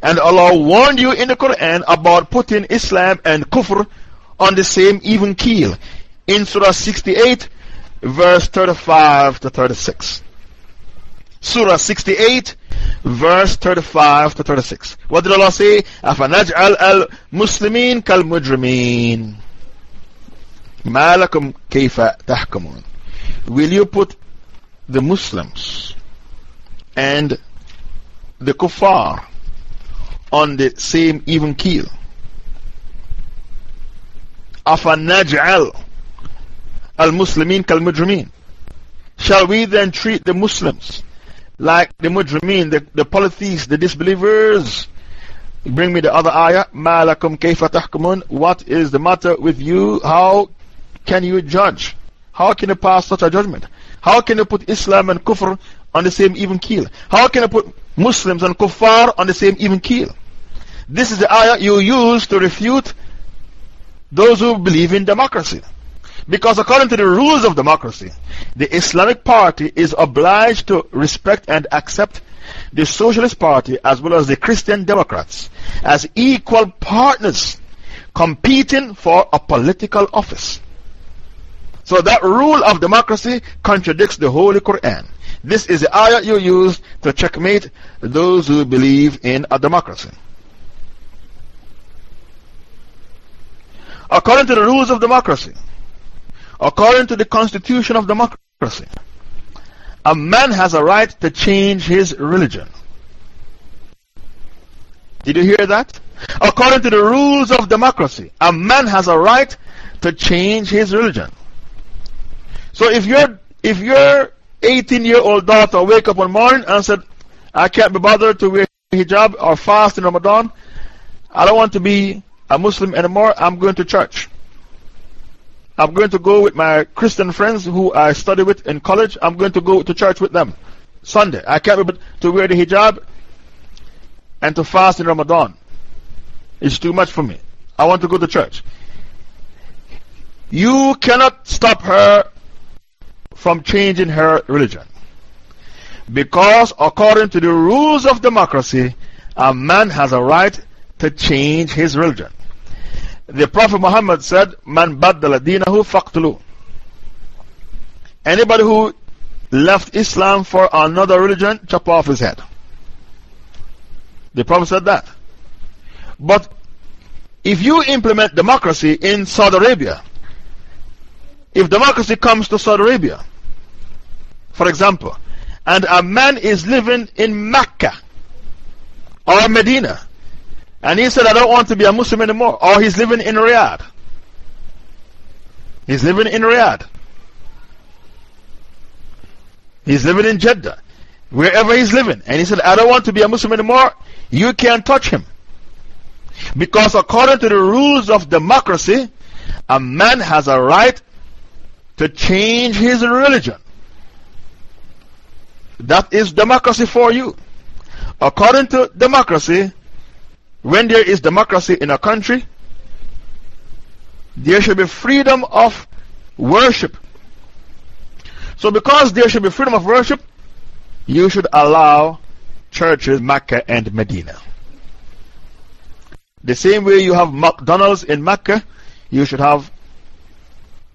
And Allah warned you in the Quran about putting Islam and Kufr on the same even keel in Surah 68, verse 35 to 36. Surah 68, verse 35 to 36. What did Allah say? أَفَنَجْعَلْ الْمُسْلِمِينَ كَالْمُجْرِمِينَ Malakum kaifa tahkamun. Will you put the Muslims and the kuffar on the same even keel? Afanaj'al al Muslimin kal mujrimin. Shall we then treat the Muslims like the mujrimin, the, the polytheists, the disbelievers? Bring me the other ayah. Malakum kaifa tahkamun. What is the matter with you? How can you judge? How can you pass such a judgment? How can you put Islam and Kufr on the same even keel? How can you put Muslims and Kuffar on the same even keel? This is the ayah you use to refute those who believe in democracy. Because according to the rules of democracy, the Islamic Party is obliged to respect and accept the Socialist Party as well as the Christian Democrats as equal partners competing for a political office. So that rule of democracy contradicts the Holy Quran. This is the ayah you use to checkmate those who believe in a democracy. According to the rules of democracy, according to the constitution of democracy, a man has a right to change his religion. Did you hear that? According to the rules of democracy, a man has a right to change his religion. So if your if your 18 year old daughter wake up one morning and said, I can't be bothered to wear hijab or fast in Ramadan, I don't want to be a Muslim anymore, I'm going to church. I'm going to go with my Christian friends who I study with in college. I'm going to go to church with them. Sunday. I can't be to wear the hijab and to fast in Ramadan. It's too much for me. I want to go to church. You cannot stop her from changing her religion. Because according to the rules of democracy, a man has a right to change his religion. The Prophet Muhammad said, Man baddala dinahu faqtulu. Anybody who left Islam for another religion, chop off his head. The Prophet said that. But if you implement democracy in Saudi Arabia, if democracy comes to Saudi Arabia, for example, and a man is living in Mecca or Medina, and he said, I don't want to be a Muslim anymore, or he's living in Riyadh. He's living in Riyadh. He's living in Jeddah. Wherever he's living. And he said, I don't want to be a Muslim anymore. You can't touch him. Because according to the rules of democracy, a man has a right to change his religion. That is democracy for you. According to democracy, when there is democracy in a country, there should be freedom of worship. So, because there should be freedom of worship, you should allow churches Mecca and Medina. The same way you have McDonald's in Mecca, you should have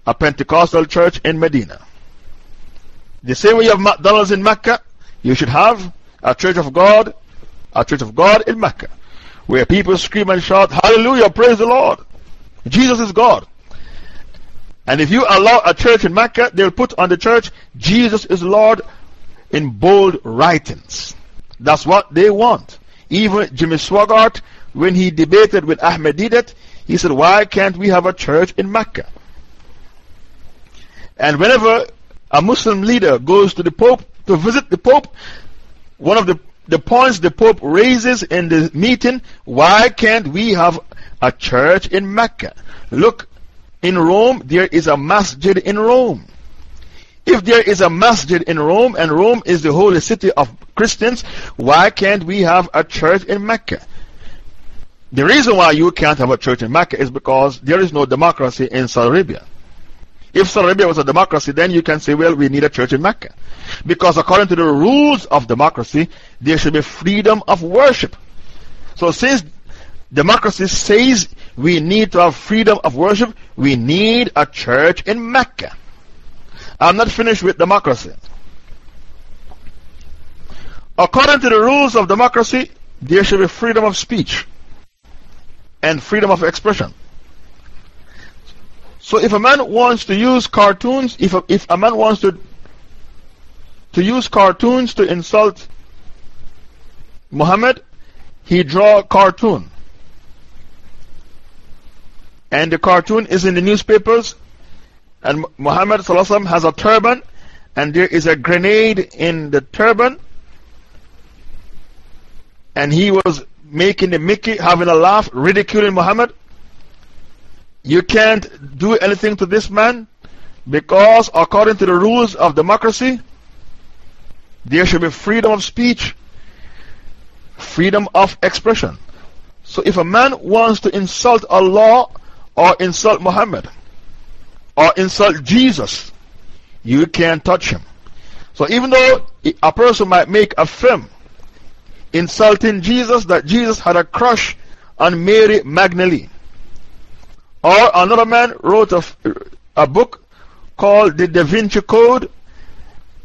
a Pentecostal church in Medina. The same way you have McDonald's in Mecca, you should have a church of God, a church of God in Mecca, where people scream and shout, Hallelujah, praise the Lord. Jesus is God. And if you allow a church in Mecca, they'll put on the church, Jesus is Lord in bold writings. That's what they want. Even Jimmy Swaggart, when he debated with Ahmed Deedat, he said, Why can't we have a church in Mecca? And whenever a Muslim leader goes to the Pope to visit the Pope, one of the, the points the Pope raises in the meeting, why can't we have a church in Mecca? Look, in Rome, there is a masjid in Rome. If there is a masjid in Rome and Rome is the holy city of Christians, why can't we have a church in Mecca? The reason why you can't have a church in Mecca is because there is no democracy in Saudi Arabia. If Saudi Arabia was a democracy, then you can say, well, we need a church in Mecca. Because according to the rules of democracy, there should be freedom of worship. So, since democracy says we need to have freedom of worship, we need a church in Mecca. I'm not finished with democracy. According to the rules of democracy, there should be freedom of speech and freedom of expression. So if a man wants to use cartoons, if a, if a man wants to, to use cartoons to insult Muhammad, he draw a cartoon. And the cartoon is in the newspapers, and Muhammad has a turban, and there is a grenade in the turban, and he was making the Mickey, having a laugh, ridiculing Muhammad. You can't do anything to this man because, according to the rules of democracy, there should be freedom of speech, freedom of expression. So, if a man wants to insult Allah or insult Muhammad or insult Jesus, you can't touch him. So, even though a person might make a film insulting Jesus, that Jesus had a crush on Mary Magdalene, or another man wrote a, a book called The Da Vinci Code,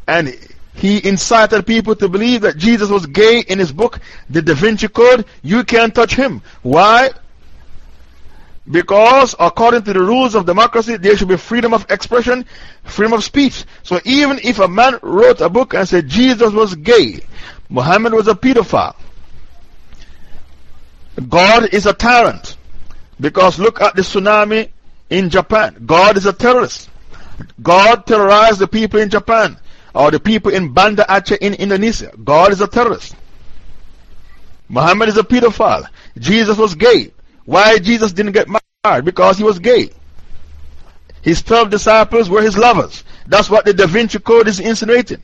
and he incited people to believe that Jesus was gay in his book, The Da Vinci Code. You can't touch him. Why? Because according to the rules of democracy, there should be freedom of expression, freedom of speech. So even if a man wrote a book and said Jesus was gay, Muhammad was a pedophile, God is a tyrant, because look at the tsunami in Japan. God is a terrorist. God terrorized the people in Japan or the people in Banda Aceh in Indonesia. God is a terrorist. Muhammad is a pedophile. Jesus was gay. Why Jesus didn't get married? Because he was gay. His 12 disciples were his lovers. That's what the Da Vinci Code is insinuating.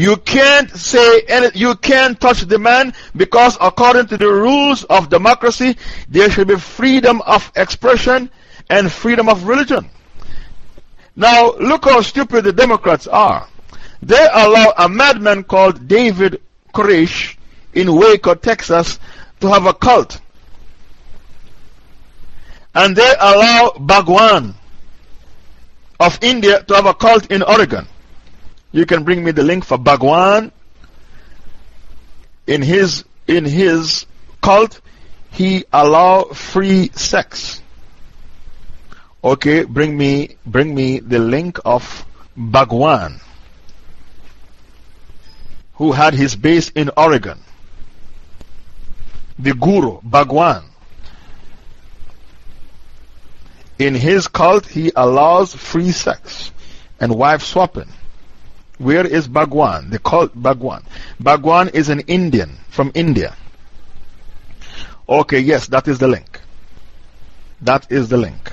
You can't say any, you can't touch the man because according to the rules of democracy, there should be freedom of expression and freedom of religion. Now, look how stupid the Democrats are. They allow a madman called David Koresh in Waco, Texas, to have a cult. And they allow Bhagwan of India to have a cult in Oregon. You can bring me the link for Bhagwan. In his, in his cult, he allow free sex. Okay, bring me, bring me the link of Bhagwan, who had his base in Oregon. The guru, Bhagwan. In his cult, he allows free sex and wife swapping. Where is Bhagwan? The cult Bhagwan. Bhagwan is an Indian from India. Okay, yes, that is the link. That is the link.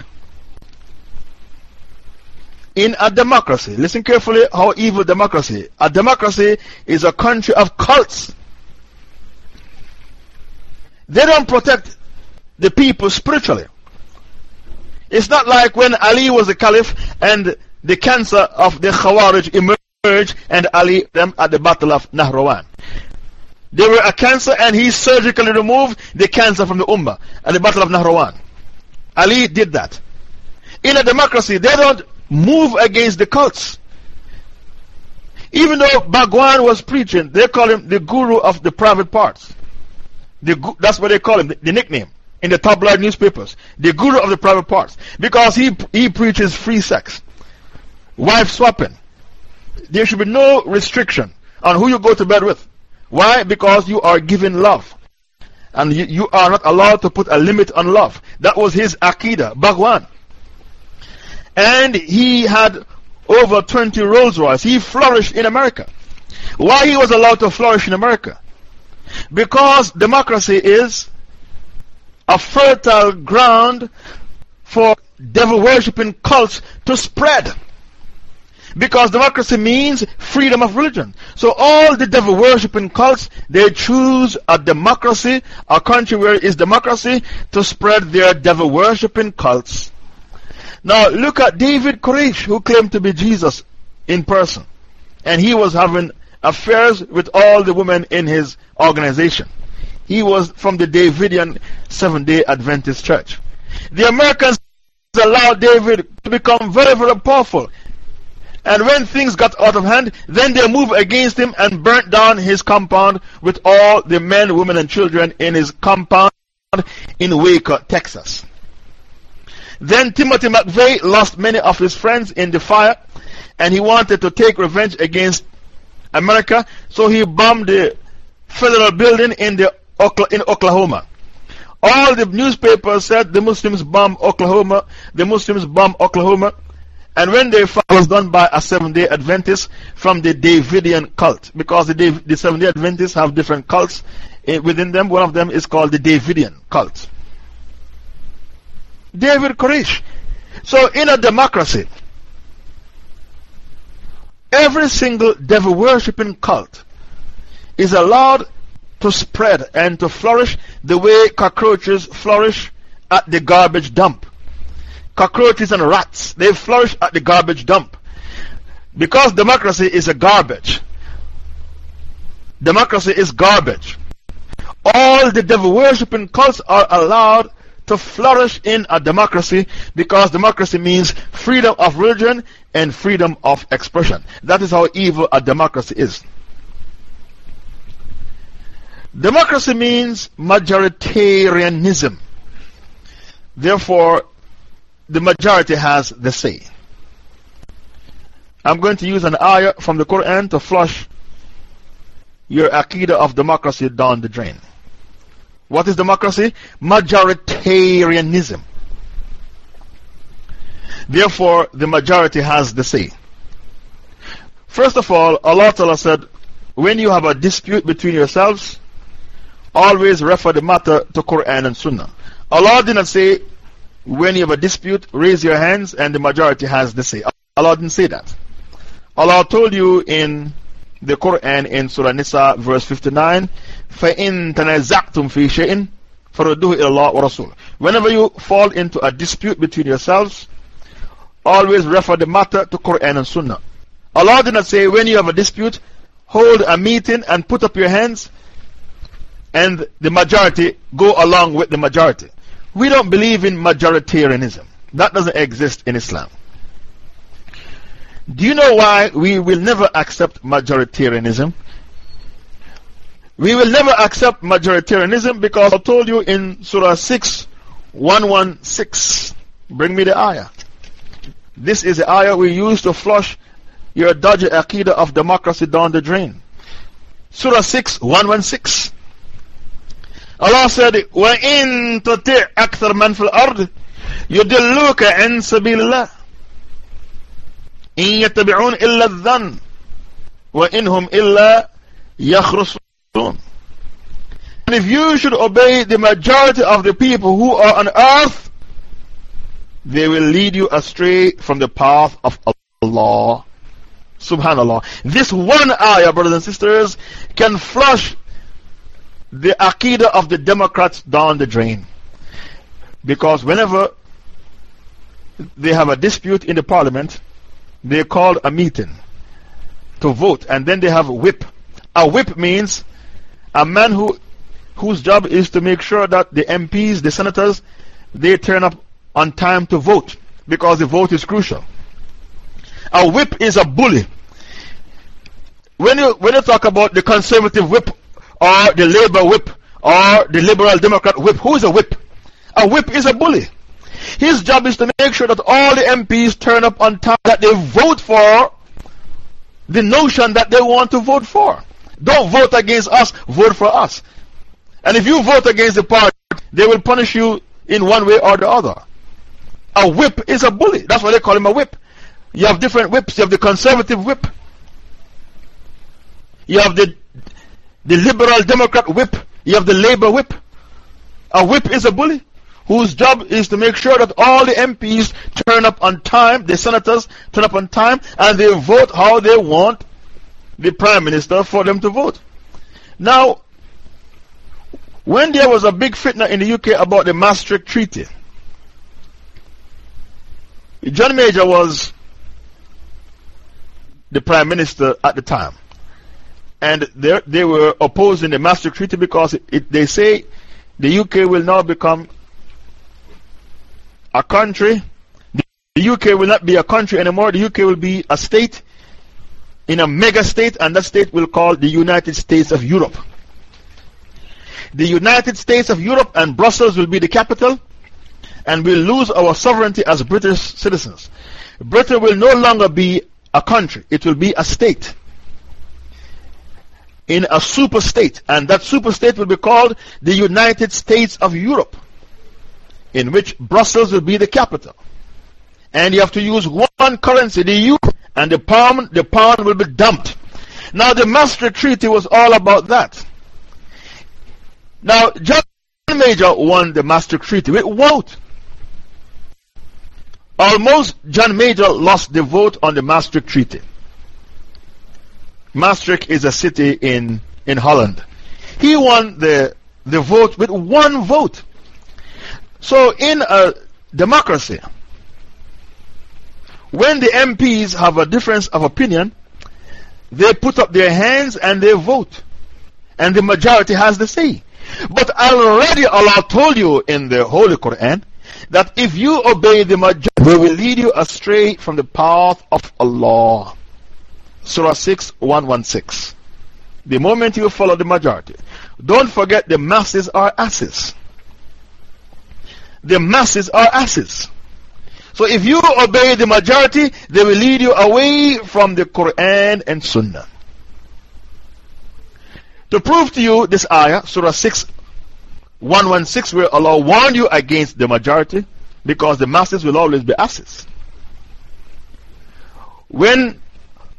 In a democracy, listen carefully how evil democracy. A democracy is a country of cults. They don't protect the people spiritually. It's not like when Ali was the caliph and the cancer of the Khawarij emerged and Ali them at the Battle of Nahrawan. They were a cancer and he surgically removed the cancer from the Ummah at the Battle of Nahrawan. Ali did that. In a democracy, they don't move against the cults. Even though Bhagwan was preaching, they call him the guru of the private parts. The, that's what they call him, the, the nickname in the tabloid newspapers. The guru of the private parts. Because he, he preaches free sex, wife swapping, there should be no restriction on who you go to bed with. Why? Because you are given love. And you, you are not allowed to put a limit on love. That was his Akida, Bhagwan. And he had over 20 Rolls Royce. He flourished in America. Why he was allowed to flourish in America? Because democracy is a fertile ground for devil worshipping cults to spread. Because democracy means freedom of religion. So all the devil worshipping cults, they choose a democracy, a country where it is democracy, to spread their devil worshipping cults. Now look at David Koresh, who claimed to be Jesus in person. And he was having affairs with all the women in his organization. He was from the Davidian Seventh day Adventist Church. The Americans allowed David to become very, very powerful. And when things got out of hand, then they moved against him and burnt down his compound with all the men, women, and children in his compound in Waco, Texas. Then Timothy McVeigh lost many of his friends in the fire and he wanted to take revenge against America, so he bombed the federal building in, the, in Oklahoma. All the newspapers said the Muslims bombed Oklahoma, the Muslims bombed Oklahoma. And when they found was done by a Seventh day Adventist from the Davidian cult, because the, the Seventh day Adventists have different cults eh, within them. One of them is called the Davidian cult. David Koresh. So, in a democracy, every single devil worshipping cult is allowed to spread and to flourish the way cockroaches flourish at the garbage dump cockroaches and rats. They flourish at the garbage dump. Because democracy is a garbage. Democracy is garbage. All the devil worshipping cults are allowed to flourish in a democracy because democracy means freedom of religion and freedom of expression. That is how evil a democracy is. Democracy means majoritarianism. Therefore, the majority has the say. I'm going to use an ayah from the Quran to flush your Aqidah of democracy down the drain. What is democracy? Majoritarianism. Therefore, the majority has the say. First of all, Allah Ta'ala said, when you have a dispute between yourselves, always refer the matter to Quran and Sunnah. Allah did not say, when you have a dispute, raise your hands and the majority has the say. Allah didn't say that. Allah told you in the Quran in Surah Nisa, verse 59. فَإِن تَنَزَعْتُمْ فِي شَيْءٍ فَرُدُّهُ إِلَى اللَّهِ وَرَسُولِ Whenever you fall into a dispute between yourselves, always refer the matter to Quran and Sunnah. Allah did not say when you have a dispute, hold a meeting and put up your hands and the majority go along with the majority. We don't believe in majoritarianism. That doesn't exist in Islam. Do you know why we will never accept majoritarianism? We will never accept majoritarianism because I told you in Surah 6 116. Bring me the ayah. This is the ayah we use to flush your dodgy aqidah of democracy down the drain. Surah 6 116. Allah said, وَإِن تُطِعْ أَكْثَرْ مَنْ فِي الْأَرْضِ يُدِلُّكَ عَنْ سَبِيلِ اللَّهِ إن يتبعون إلا الظن وإنهم إلا يخرصون And if you should obey the majority of the people who are on earth, they will lead you astray from the path of Allah. Subhanallah. This one ayah, brothers and sisters, can flush the aqidah of the Democrats down the drain. Because whenever they have a dispute in the parliament, they call a meeting to vote, and then they have a whip. A whip means a man who, whose job is to make sure that the MPs, the senators, they turn up on time to vote because the vote is crucial. A whip is a bully. When you, when you talk about the conservative whip or the labor whip or the liberal democrat whip, who is a whip? A whip is a bully. His job is to make sure that all the MPs turn up on time, that they vote for the notion that they want to vote for. Don't vote against us, vote for us. And if you vote against the party, they will punish you in one way or the other. A whip is a bully. That's why they call him a whip. You have different whips. You have the conservative whip. You have the, the liberal democrat whip. You have the labor whip. A whip is a bully whose job is to make sure that all the MPs turn up on time, the senators turn up on time, and they vote how they want the Prime Minister for them to vote. Now, when there was a big fitna in the UK about the Maastricht Treaty, John Major was the Prime Minister at the time. And they, were opposing the Maastricht Treaty because it, it, they say the UK will now become a country. The UK will not be a country anymore. The UK will be a state in a mega state, and that state will call the United States of Europe. The United States of Europe and Brussels will be the capital, and we'll lose our sovereignty as British citizens. Britain will no longer be a country, it will be a state. In a super state, and that super state will be called the United States of Europe in which Brussels will be the capital. And you have to use one currency, the euro, and the pound, the pound will be dumped. Now, the Maastricht Treaty was all about that. Now, John Major won the Maastricht Treaty with vote. Almost John Major lost the vote on the Maastricht Treaty. Maastricht is a city in, in Holland. He won the, the vote with one vote. So, in a democracy, when the MPs have a difference of opinion, they put up their hands and they vote. And the majority has the say. But already Allah told you in the Holy Quran that if you obey the majority, they will lead you astray from the path of Allah. Surah 6 116. The moment you follow the majority, don't forget the masses are asses the masses are asses. So if you obey the majority, they will lead you away from the Quran and Sunnah. To prove to you this ayah, Surah 6, 116, where Allah warned you against the majority, because the masses will always be asses. When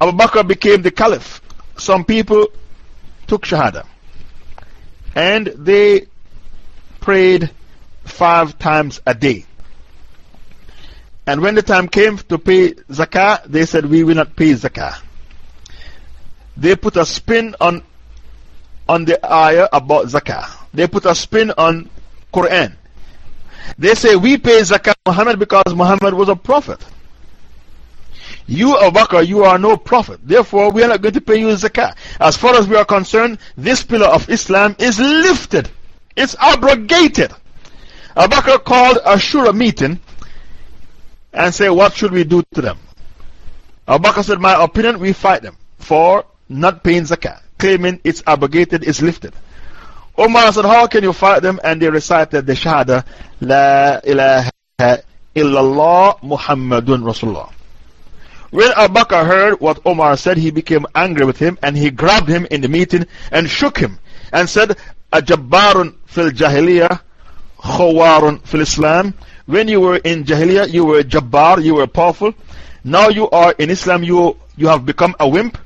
Abu Bakr became the caliph, some people took Shahada and they prayed five times a day. And when the time came to pay zakah, they said, We will not pay zakah. they put a spin on, on the ayah about zakah. They put a spin on Quran. They say we pay zakah Muhammad because Muhammad was a prophet. You, Abu Bakr, you are no prophet. Therefore, we are not going to pay you zakah. As far as we are concerned, this pillar of Islam is lifted. It's abrogated. Abu Bakr called a shura meeting and said, What should we do to them? Abu Bakr said, My opinion, we fight them for not paying zakah, claiming it's abrogated, it's lifted. Umar said, How can you fight them? And they recited the Shahada, La ilaha illallah Muhammadun Rasulullah. When Abu Bakr heard what Omar said, he became angry with him and he grabbed him in the meeting and shook him and said, Ajabbarun fil jahiliyyah, khawarun fil Islam. When you were in jahiliyyah, you were jabbar, you were powerful. Now you are in Islam, you, you have become a wimp.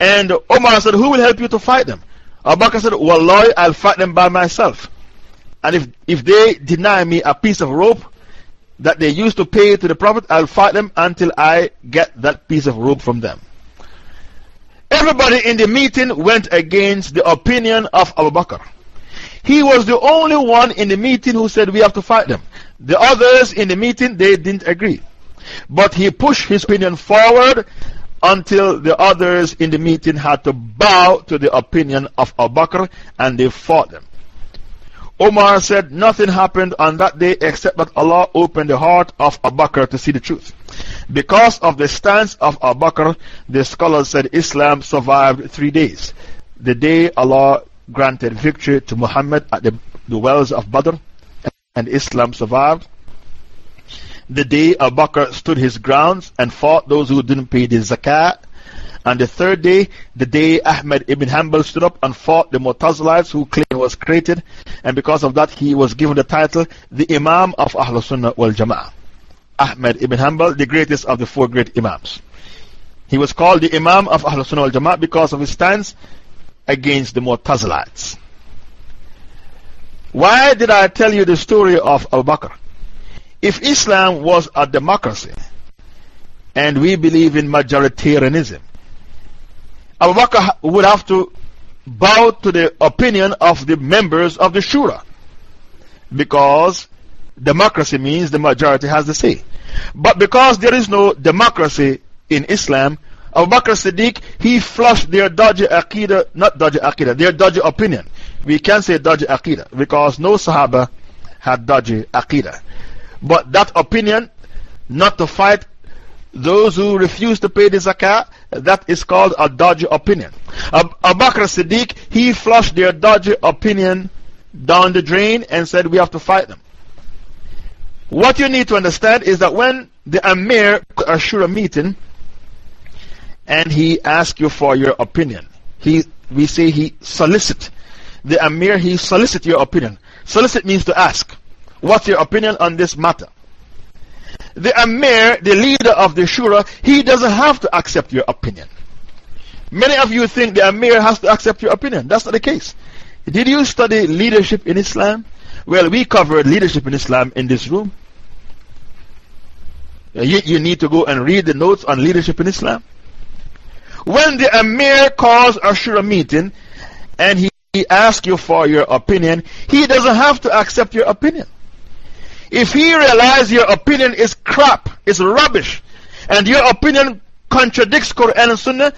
And Omar said, Who will help you to fight them? Abu Bakr said, Wallahi, I'll fight them by myself. And if, if they deny me a piece of rope, that they used to pay to the Prophet, I'll fight them until I get that piece of rope from them. Everybody in the meeting went against the opinion of Abu Bakr. He was the only one in the meeting who said we have to fight them. The others in the meeting, they didn't agree. But he pushed his opinion forward until the others in the meeting had to bow to the opinion of Abu Bakr and they fought them. Omar said nothing happened on that day except that Allah opened the heart of Abu Bakr to see the truth. Because of the stance of Abu Bakr, the scholars said Islam survived three days. The day Allah granted victory to Muhammad at the, the wells of Badr, and Islam survived. The day Abu Bakr stood his grounds and fought those who didn't pay the zakat on the third day, the day Ahmed ibn Hanbal stood up and fought the Mu'tazilites who claimed he was created, and because of that, he was given the title the Imam of Ahlul Sunnah wal Jama'ah. Ahmed ibn Hanbal, the greatest of the four great Imams. He was called the Imam of Ahlul Sunnah wal Jama'ah because of his stance against the Mu'tazilites. Why did I tell you the story of Abu Bakr? If Islam was a democracy, and we believe in majoritarianism, Abu Bakr would have to bow to the opinion of the members of the Shura. Because democracy means the majority has the say. But because there is no democracy in Islam, Abu Bakr Siddiq, he flushed their dodgy aqidah, not dodgy aqidah, their dodgy opinion. We can't say dodgy aqidah because no Sahaba had dodgy aqidah. But that opinion, not to fight those who refuse to pay the zakah, that is called a dodgy opinion. Abu Bakr Siddiq, he flushed their dodgy opinion down the drain and said, We have to fight them. What you need to understand is that when the Amir assure a meeting and he asks you for your opinion, he, we say he solicit. The Amir, he solicit your opinion. Solicit means to ask. What's your opinion on this matter? The Amir, the leader of the Shura, he doesn't have to accept your opinion. Many of you think the Amir has to accept your opinion. That's not the case. Did you study leadership in Islam? Well, we covered leadership in Islam in this room. Uh, you, you need to go and read the notes on leadership in Islam. When the Amir calls a Shura meeting and he, he asks you for your opinion, he doesn't have to accept your opinion. If he realizes your opinion is crap, is rubbish, and your opinion contradicts Quran and Sunnah,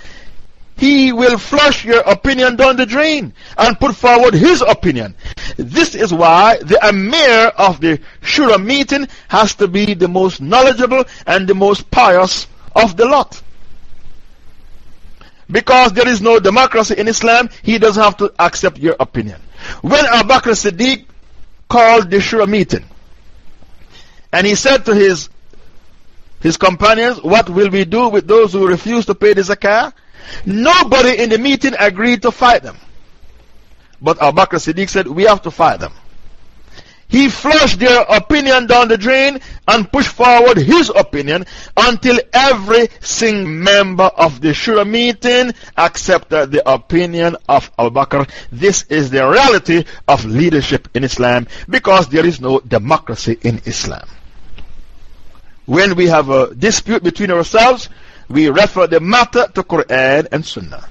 he will flush your opinion down the drain and put forward his opinion. This is why the Amir of the Shura meeting has to be the most knowledgeable and the most pious of the lot. Because there is no democracy in Islam, he doesn't have to accept your opinion. When Abu Bakr Siddiq called the Shura meeting, and he said to his, his companions, What will we do with those who refuse to pay the zakah? Nobody in the meeting agreed to fight them. But Abu Bakr Siddiq said, We have to fight them. He flushed their opinion down the drain and pushed forward his opinion until every single member of the Shura meeting accepted the opinion of Abu Bakr. This is the reality of leadership in Islam because there is no democracy in Islam when we have a dispute between ourselves, we refer the matter to Quran and Sunnah.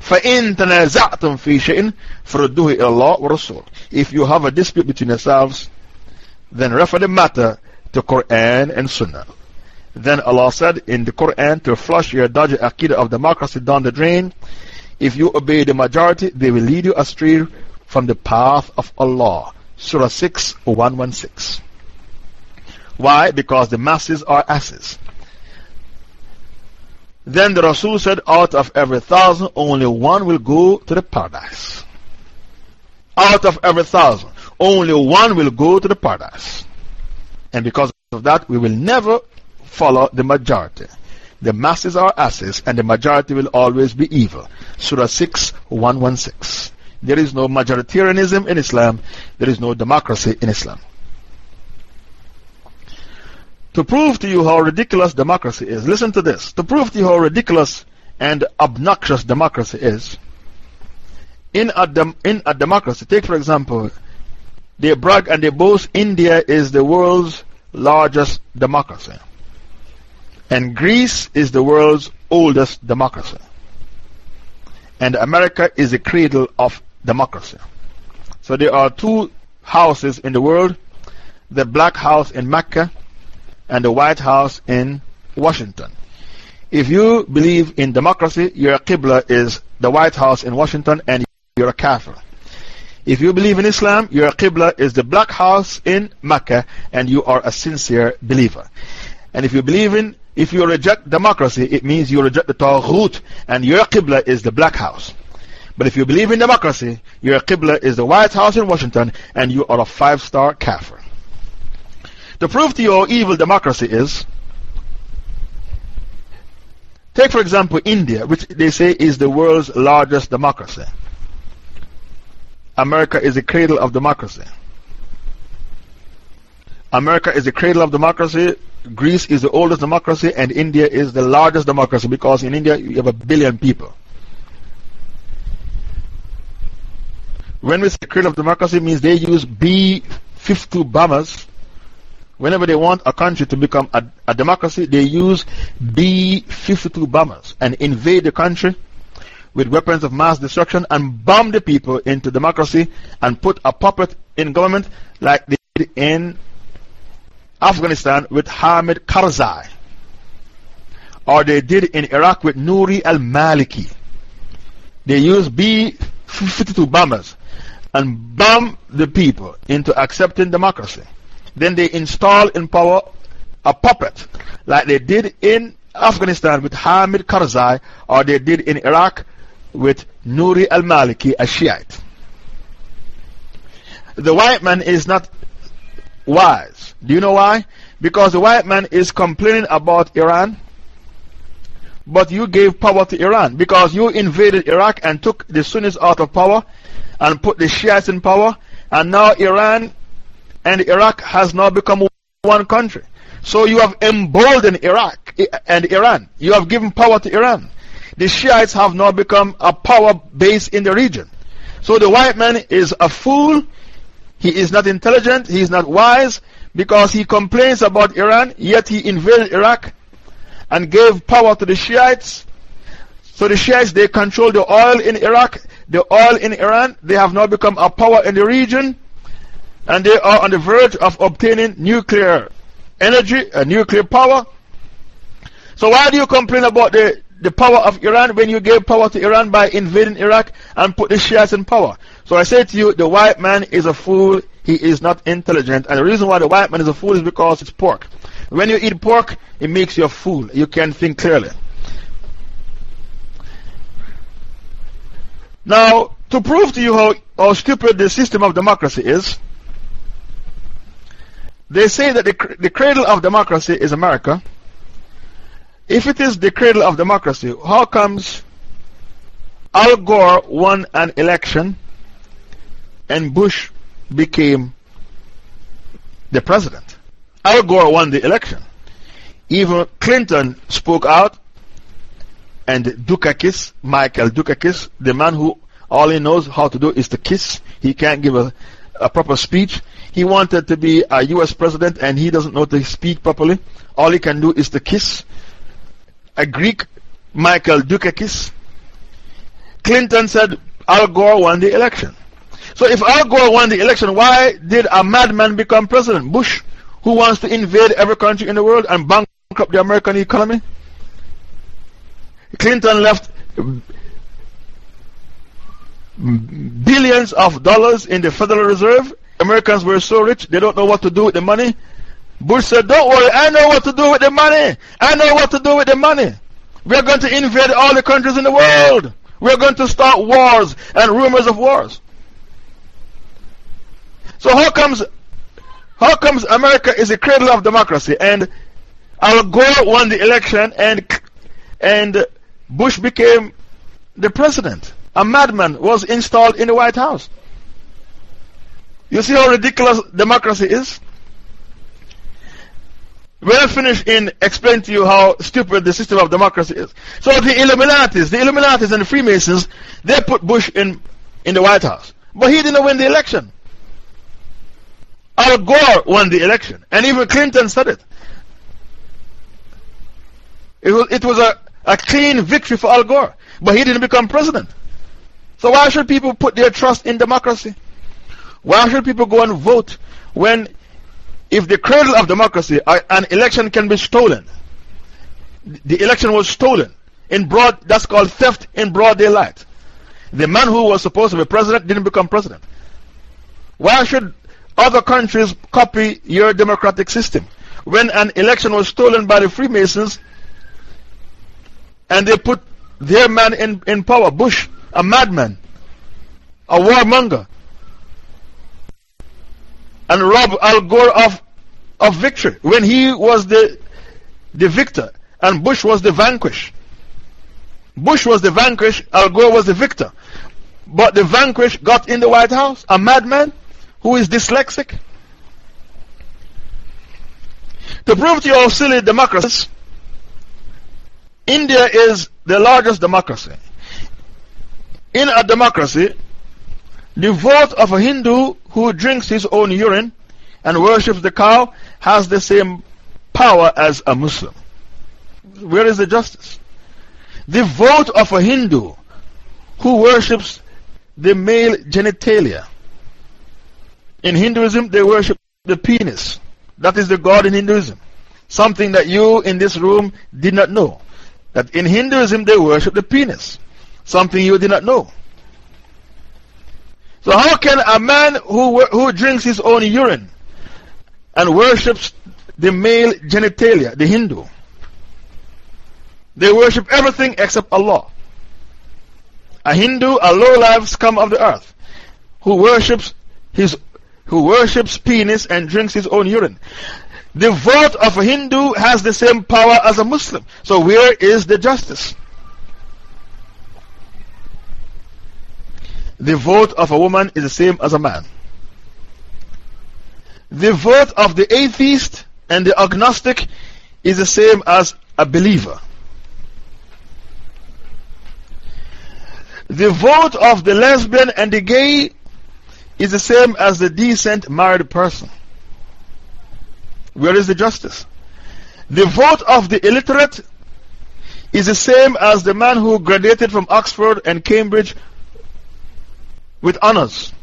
فَإِن تَنَازَعْتُمْ فِي شَيْءٍ فَرُدُّهُ إِلَى اللَّهِ وَرَسُولِ If you have a dispute between yourselves, then refer the matter to Quran and Sunnah. Then Allah said in the Quran to flush your dodgy aqidah of democracy down the drain. If you obey the majority, they will lead you astray from the path of Allah. Surah 6, 116. Why? Because the masses are asses. Then the Rasul said, Out of every thousand, only one will go to the paradise. Out of every thousand, only one will go to the paradise. And because of that, we will never follow the majority. The masses are asses, and the majority will always be evil. Surah 6, 116. There is no majoritarianism in Islam, there is no democracy in Islam. To prove to you how ridiculous democracy is, listen to this. To prove to you how ridiculous and obnoxious democracy is, in a, dem in a democracy, take for example, they brag and they boast India is the world's largest democracy. And Greece is the world's oldest democracy. And America is the cradle of democracy. So there are two houses in the world the Black House in Mecca and the White House in Washington. If you believe in democracy, your Qibla is the White House in Washington and you're a Kafir. If you believe in Islam, your Qibla is the Black House in Mecca and you are a sincere believer. And if you believe in, if you reject democracy, it means you reject the Taghut and your Qibla is the Black House. But if you believe in democracy, your Qibla is the White House in Washington and you are a five star Kafir. To proof to your evil democracy is, take for example India, which they say is the world's largest democracy. America is the cradle of democracy. America is the cradle of democracy. Greece is the oldest democracy, and India is the largest democracy because in India you have a billion people. When we say cradle of democracy, means they use B 52 bombers Whenever they want a country to become a, a democracy, they use B 52 bombers and invade the country with weapons of mass destruction and bomb the people into democracy and put a puppet in government like they did in Afghanistan with Hamid Karzai. Or they did in Iraq with Nouri al Maliki. They used B 52 bombers and bomb the people into accepting democracy. Then they install in power a puppet, like they did in Afghanistan with Hamid Karzai, or they did in Iraq with Nouri al Maliki, a Shiite. The white man is not wise. Do you know why? Because the white man is complaining about Iran, but you gave power to Iran because you invaded Iraq and took the Sunnis out of power and put the Shiites in power, and now Iran and Iraq has now become one country. So you have emboldened Iraq and Iran. You have given power to Iran. The Shiites have now become a power base in the region. So the white man is a fool. He is not intelligent. He is not wise because he complains about Iran, yet he invaded Iraq and gave power to the Shiites. So the Shiites, they control the oil in Iraq, the oil in Iran. They have now become a power in the region and they are on the verge of obtaining nuclear energy, and nuclear power. So, why do you complain about the, the power of Iran when you gave power to Iran by invading Iraq and put the Shias in power? So, I say to you, the white man is a fool, he is not intelligent. And the reason why the white man is a fool is because it's pork. When you eat pork, it makes you a fool. You can't think clearly. Now, to prove to you how, how stupid the system of democracy is, they say that the, the cradle of democracy is America. If it is the cradle of democracy, how comes Al Gore won an election and Bush became the president? Al Gore won the election. Even Clinton spoke out, and Dukakis, Michael Dukakis, the man who all he knows how to do is to kiss, he can't give a, a proper speech. He wanted to be a US president and he doesn't know to speak properly. All he can do is to kiss. a Greek, Michael Dukakis. Clinton said Al Gore won the election. So if Al Gore won the election, why did a madman become president? Bush, who wants to invade every country in the world and bankrupt the American economy? Clinton left billions of dollars in the Federal Reserve. Americans were so rich, they don't know what to do with the money. Bush said, Don't worry, I know what to do with the money. I know what to do with the money. We're going to invade all the countries in the world. We're going to start wars and rumors of wars. So, how comes, how comes America is a cradle of democracy and Al Gore won the election and, and Bush became the president? A madman was installed in the White House. You see how ridiculous democracy is? When I finish in explain to you how stupid the system of democracy is. So the Illuminatis, the Illuminatis and the Freemasons, they put Bush in, in the White House. But he didn't win the election. Al Gore won the election. And even Clinton said it. It was, it was a, a clean victory for Al Gore. But he didn't become president. So why should people put their trust in democracy? Why should people go and vote when if the cradle of democracy, uh, an election can be stolen. The election was stolen in broad, that's called theft in broad daylight. The man who was supposed to be president didn't become president. Why should other countries copy your democratic system? When an election was stolen by the Freemasons and they put their man in, in power, Bush, a madman, a warmonger, and rob Al Gore of, of victory when he was the, the victor and Bush was the vanquished. Bush was the vanquished, Al Gore was the victor. But the vanquished got in the White House, a madman who is dyslexic. To prove to you how silly democracy India is the largest democracy. In a democracy, the vote of a Hindu who drinks his own urine and worships the cow has the same power as a Muslim. Where is the justice? The vote of a Hindu who worships the male genitalia. In Hinduism, they worship the penis. That is the god in Hinduism. Something that you in this room did not know. That in Hinduism, they worship the penis. Something you did not know. So, how can a man who, who drinks his own urine and worships the male genitalia, the Hindu, they worship everything except Allah. A Hindu, a low life scum of the earth, who worships, his, who worships penis and drinks his own urine. The vote of a Hindu has the same power as a Muslim. So, where is the justice? The vote of a woman is the same as a man. The vote of the atheist and the agnostic is the same as a believer. The vote of the lesbian and the gay is the same as the decent married person. Where is the justice? The vote of the illiterate is the same as the man who graduated from Oxford and Cambridge with honors.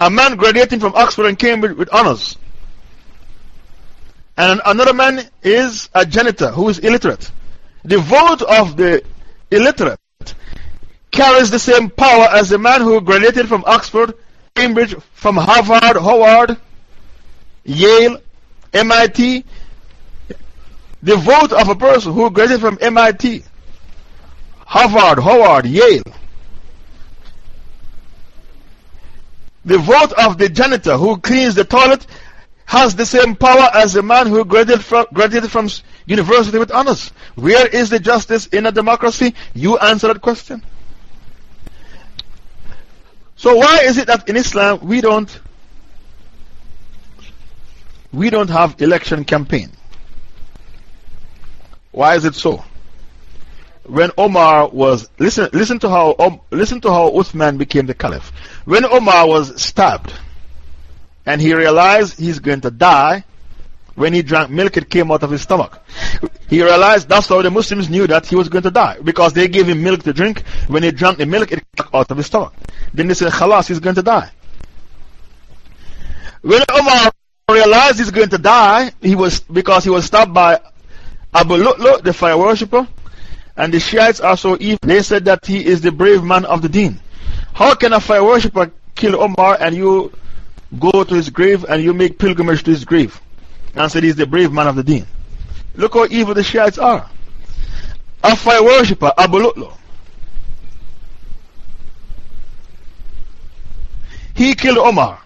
A man graduating from Oxford and Cambridge with honors. And another man is a janitor who is illiterate. The vote of the illiterate carries the same power as the man who graduated from Oxford, Cambridge, from Harvard, Howard, Yale, MIT. The vote of a person who graduated from MIT, Harvard, Howard, Yale, The vote of the janitor who cleans the toilet has the same power as the man who graduated from, graduated from university with honors. Where is the justice in a democracy? You answer that question. So, why is it that in Islam we don't, we don't have election campaign? Why is it so? When Omar was, listen, listen, to how, um, listen to how Uthman became the caliph. When Omar was stabbed and he realized he's going to die, When he drank milk, it came out of his stomach. He realized that's how the Muslims knew that he was going to die. Because they gave him milk to drink. When he drank the milk, it came out of his stomach. Then they said, Khalas, he's going to die. When Omar realized he's going to die, he was, because he was stabbed by Abu Lu'lu, the fire worshipper, and the Shiites are so evil. They said that he is the brave man of the deen. How can a fire worshipper kill Omar and you go to his grave and you make pilgrimage to his grave? And said he's the brave man of the deen. Look how evil the Shiites are. A fire worshipper, Abu Lu'lu. He killed Omar.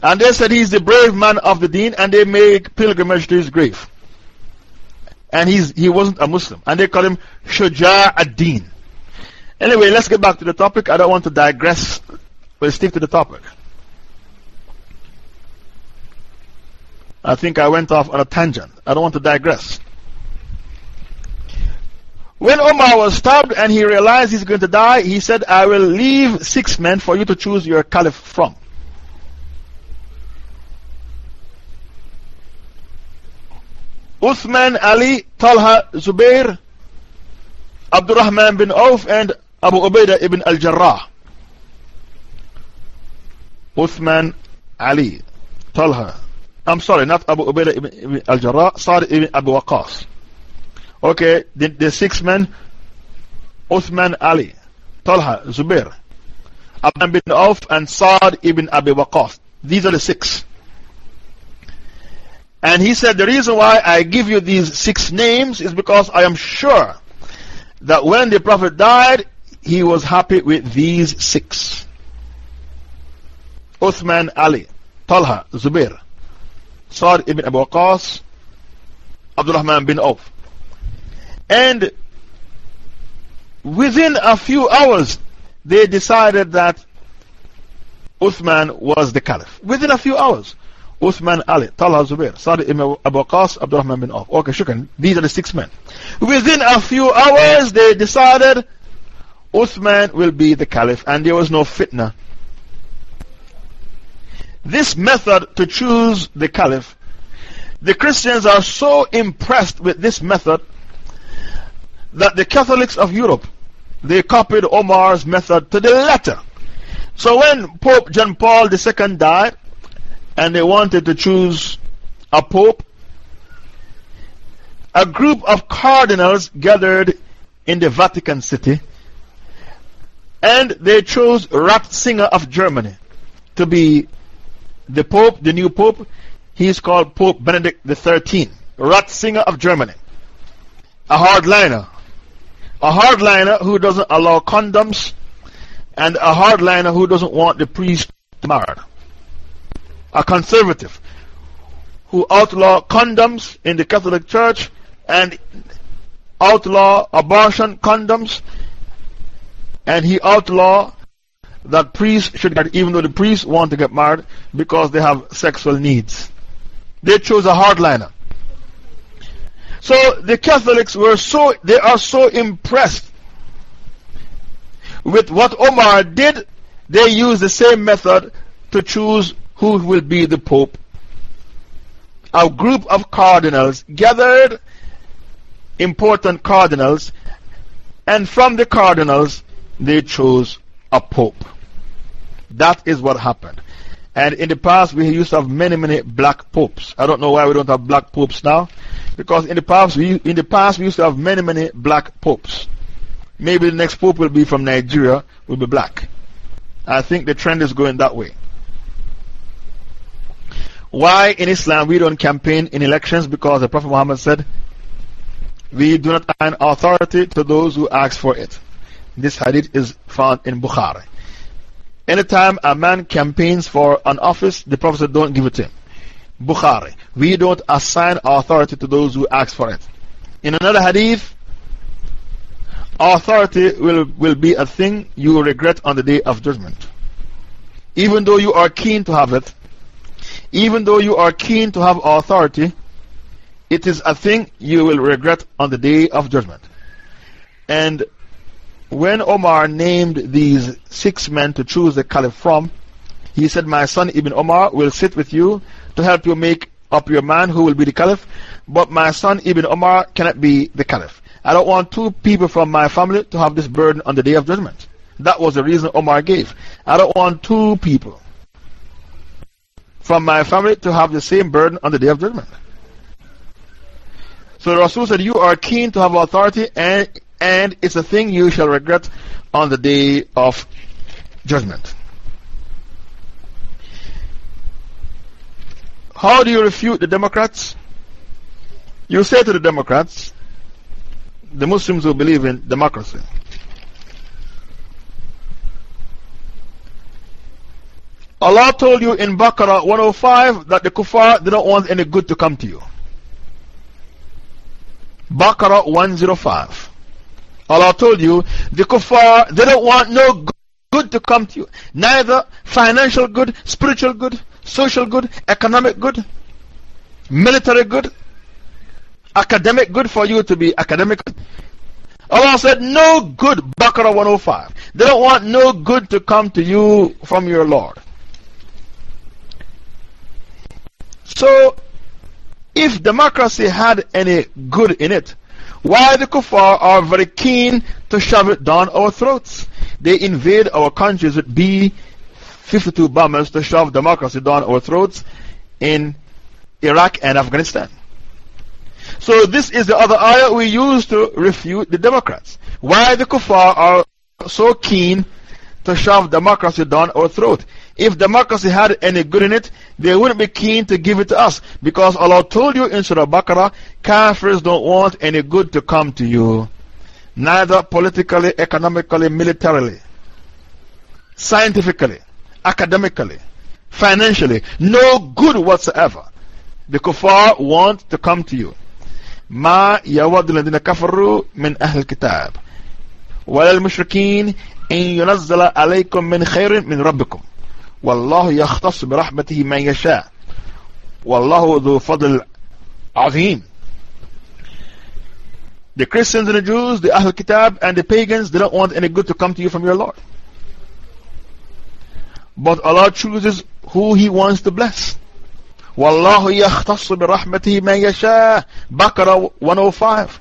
And they said he's the brave man of the deen and they make pilgrimage to his grave. And he's, he wasn't a Muslim. And they call him Shuja ad-Din. Anyway, let's get back to the topic. I don't want to digress. We'll stick to the topic. I think I went off on a tangent. I don't want to digress. When Omar was stabbed and he realized he's going to die, he said, I will leave six men for you to choose your caliph from. Uthman, Ali, Talha, Zubair, Abdurrahman bin Auf, and Abu Ubaidah ibn al Jarrah. Uthman, Ali, Talha. I'm sorry, not Abu Ubaidah ibn al Jarrah, Sa'd ibn Abu Waqas. Okay, the, the six men Uthman, Ali, Talha, Zubair, Abdurrahman bin Auf, and Sa'd ibn Abi Waqas. These are the six. And he said, The reason why I give you these six names is because I am sure that when the Prophet died, he was happy with these six Uthman Ali, Talha, Zubair, Sa'd ibn Abu Waqas, Abdurrahman bin Auf. And within a few hours, they decided that Uthman was the caliph. Within a few hours. Uthman Ali, Talha Zubair, Sa'd ibn Abu Waqas, Abdurrahman bin Auf. Okay, shukran. These are the six men. Within a few hours, they decided Uthman will be the caliph, and there was no fitna. This method to choose the caliph, the Christians are so impressed with this method that the Catholics of Europe they copied Omar's method to the letter. So when Pope John Paul II died, and they wanted to choose a pope, a group of cardinals gathered in the Vatican City and they chose Ratzinger of Germany to be the pope, the new pope. He is called Pope Benedict XIII. Ratzinger of Germany. A hardliner. A hardliner who doesn't allow condoms and a hardliner who doesn't want the priest married a conservative, who outlaw condoms in the Catholic Church and outlaw abortion condoms, and he outlaw that priests should get, even though the priests want to get married because they have sexual needs. They chose a hardliner. So the Catholics were so, they are so impressed with what Omar did, they use the same method to choose who will be the Pope. A group of cardinals gathered important cardinals, and from the cardinals, they chose a Pope. That is what happened. And in the past, we used to have many, many black popes. I don't know why we don't have black popes now. Because in the past, we, in the past, we used to have many, many black popes. Maybe the next pope will be from Nigeria, will be black. I think the trend is going that way. Why in Islam we don't campaign in elections? Because the Prophet Muhammad said, We do not assign authority to those who ask for it. This hadith is found in Bukhari. Anytime a man campaigns for an office, the Prophet said, Don't give it to him. Bukhari. We don't assign authority to those who ask for it. In another hadith, authority will, will be a thing you regret on the day of judgment. Even though you are keen to have it, even though you are keen to have authority, it is a thing you will regret on the day of judgment. And when Omar named these six men to choose the caliph from, he said, My son Ibn Omar will sit with you to help you make up your man who will be the caliph, but my son Ibn Omar cannot be the caliph. I don't want two people from my family to have this burden on the day of judgment. That was the reason Omar gave. I don't want two people from my family to have the same burden on the day of judgment. So Rasul said, You are keen to have authority, and, and it's a thing you shall regret on the day of judgment. How do you refute the Democrats? You say to the Democrats, the Muslims who believe in democracy, Allah told you in Baqarah 105 that the kuffar they don't want any good to come to you. Baqarah 105. Allah told you the kuffar they don't want no good to come to you. Neither financial good, spiritual good, social good, economic good, military good, academic good for you to be academic. Allah said, No good, Baqarah 105. They don't want no good to come to you from your Lord. So, if democracy had any good in it, why the kuffar are very keen to shove it down our throats? They invade our countries with B 52 bombers to shove democracy down our throats in Iraq and Afghanistan. So, this is the other ayah we use to refute the Democrats. Why the kuffar are so keen to shove democracy down our throat. If democracy had any good in it, they wouldn't be keen to give it to us. Because Allah told you in Surah Baqarah, Kafirs don't want any good to come to you. Neither politically, economically, militarily, scientifically academically, financially, no good whatsoever. The kuffar want to come to you. ما يود الذين كفروا من أهل الكتاب ولا المشركين إن ينزل عليكم من خير من ربكم والله يختص برحمته من يشاء والله ذو فضل عظيم The Christians and the Jews, the Ahl Kitab and the pagans, they don't want any good to come to you from your Lord. But Allah chooses who He wants to bless. Wallahu yakhtassu bi rahmatihi man yasha. Baqarah 105.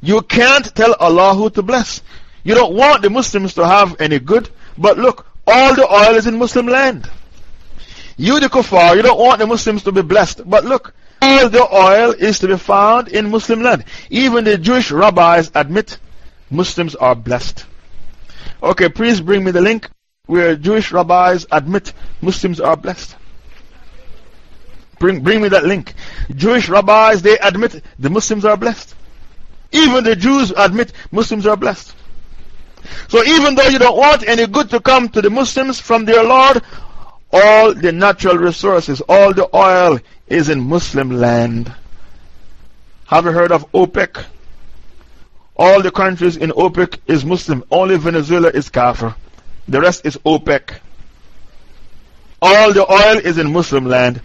You can't tell Allah who to bless. You don't want the Muslims to have any good, but look, all the oil is in Muslim land. You, the kuffar, you don't want the Muslims to be blessed, but look, all the oil is to be found in Muslim land. Even the Jewish rabbis admit Muslims are blessed. Okay, please bring me the link where Jewish rabbis admit Muslims are blessed. Bring, bring me that link. Jewish rabbis, they admit the Muslims are blessed. Even the Jews admit Muslims are blessed. So even though you don't want any good to come to the Muslims from their Lord, all the natural resources, all the oil is in Muslim land. Have you heard of OPEC? All the countries in OPEC is Muslim. Only Venezuela is Kafir. The rest is OPEC. All the oil is in Muslim land,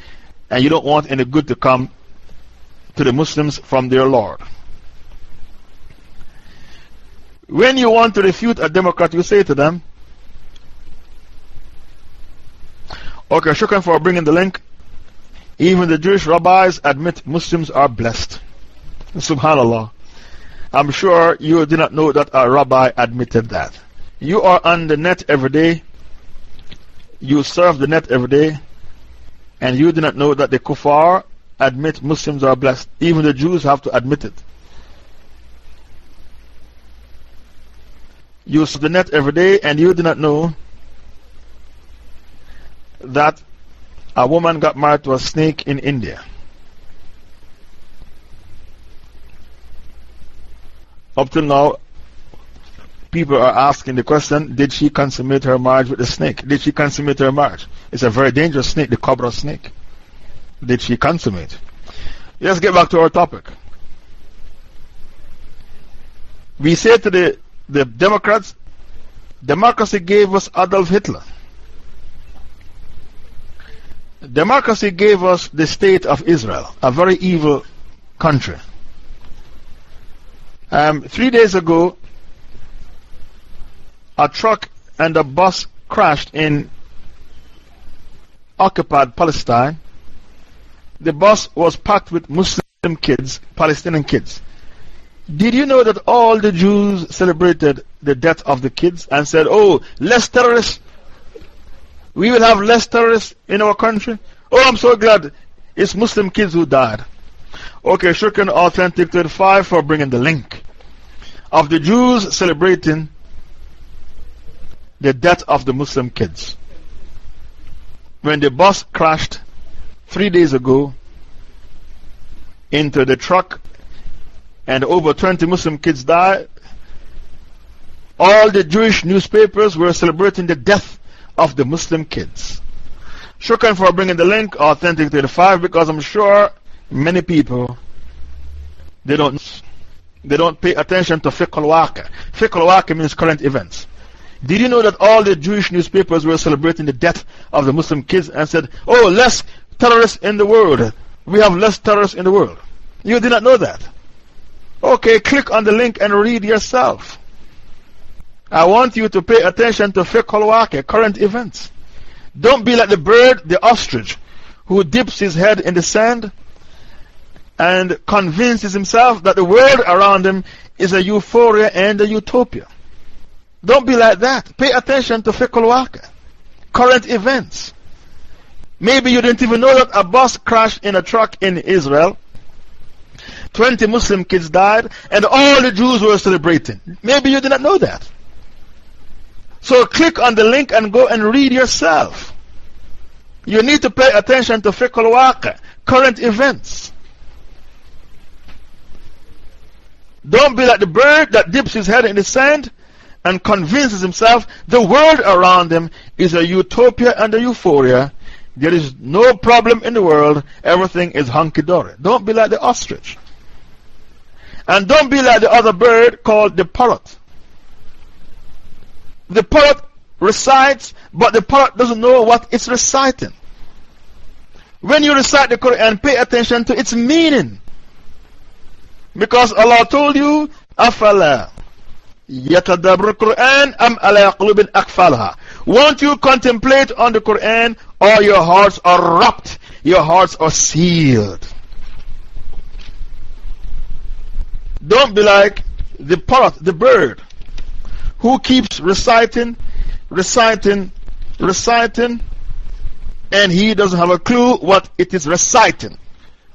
and you don't want any good to come to the Muslims from their Lord. When you want to refute a Democrat, you say to them, Okay, shukran for bringing the link. Even the Jewish rabbis admit Muslims are blessed. Subhanallah. I'm sure you did not know that a rabbi admitted that. You are on the net every day. You surf the net every day. And you did not know that the kuffar admit Muslims are blessed. Even the Jews have to admit it. You surf the net every day and you do not know that a woman got married to a snake in India. Up till now, people are asking the question Did she consummate her marriage with the snake? Did she consummate her marriage? It's a very dangerous snake, the cobra snake. Did she consummate? Let's get back to our topic. We say to the, the Democrats, democracy gave us Adolf Hitler. Democracy gave us the state of Israel, a very evil country. Um, three days ago, a truck and a bus crashed in occupied Palestine the bus was packed with Muslim kids, Palestinian kids. Did you know that all the Jews celebrated the death of the kids and said, Oh, less terrorists? We will have less terrorists in our country? Oh, I'm so glad it's Muslim kids who died. Okay, Shukran Authentic 35 for bringing the link of the Jews celebrating the death of the Muslim kids. When the bus crashed three days ago into the truck and over 20 Muslim kids died, all the Jewish newspapers were celebrating the death of the Muslim kids. Shukran for bringing the link, Authentic 35, because I'm sure many people they don't, they don't pay attention to fiqh al-waqi. Fiqh al-waqi means current events. Did you know that all the Jewish newspapers were celebrating the death of the Muslim kids and said, Oh, less terrorists in the world. We have less terrorists in the world. You did not know that. Okay, click on the link and read yourself. I want you to pay attention to fiqh current events. Don't be like the bird, the ostrich, who dips his head in the sand and convinces himself that the world around him is a euphoria and a utopia. Don't be like that. Pay attention to fiqh current events. Maybe you didn't even know that a bus crashed in a truck in Israel. 20 Muslim kids died, and all the Jews were celebrating. Maybe you did not know that. So click on the link and go and read yourself. You need to pay attention to fiqh al current events. Don't be like the bird that dips his head in the sand and convinces himself the world around him is a utopia and a euphoria. There is no problem in the world, everything is hunky dory. Don't be like the ostrich. And don't be like the other bird called the parrot. The parrot recites, but the parrot doesn't know what it's reciting. When you recite the Quran, pay attention to its meaning. Because Allah told you, Afala. Yatadabru Quran am ala qulubin akfalha. Won't you contemplate on the Quran or your hearts are wrapped, your hearts are sealed. Don't be like the parrot, the bird, who keeps reciting, reciting, reciting, and he doesn't have a clue what it is reciting.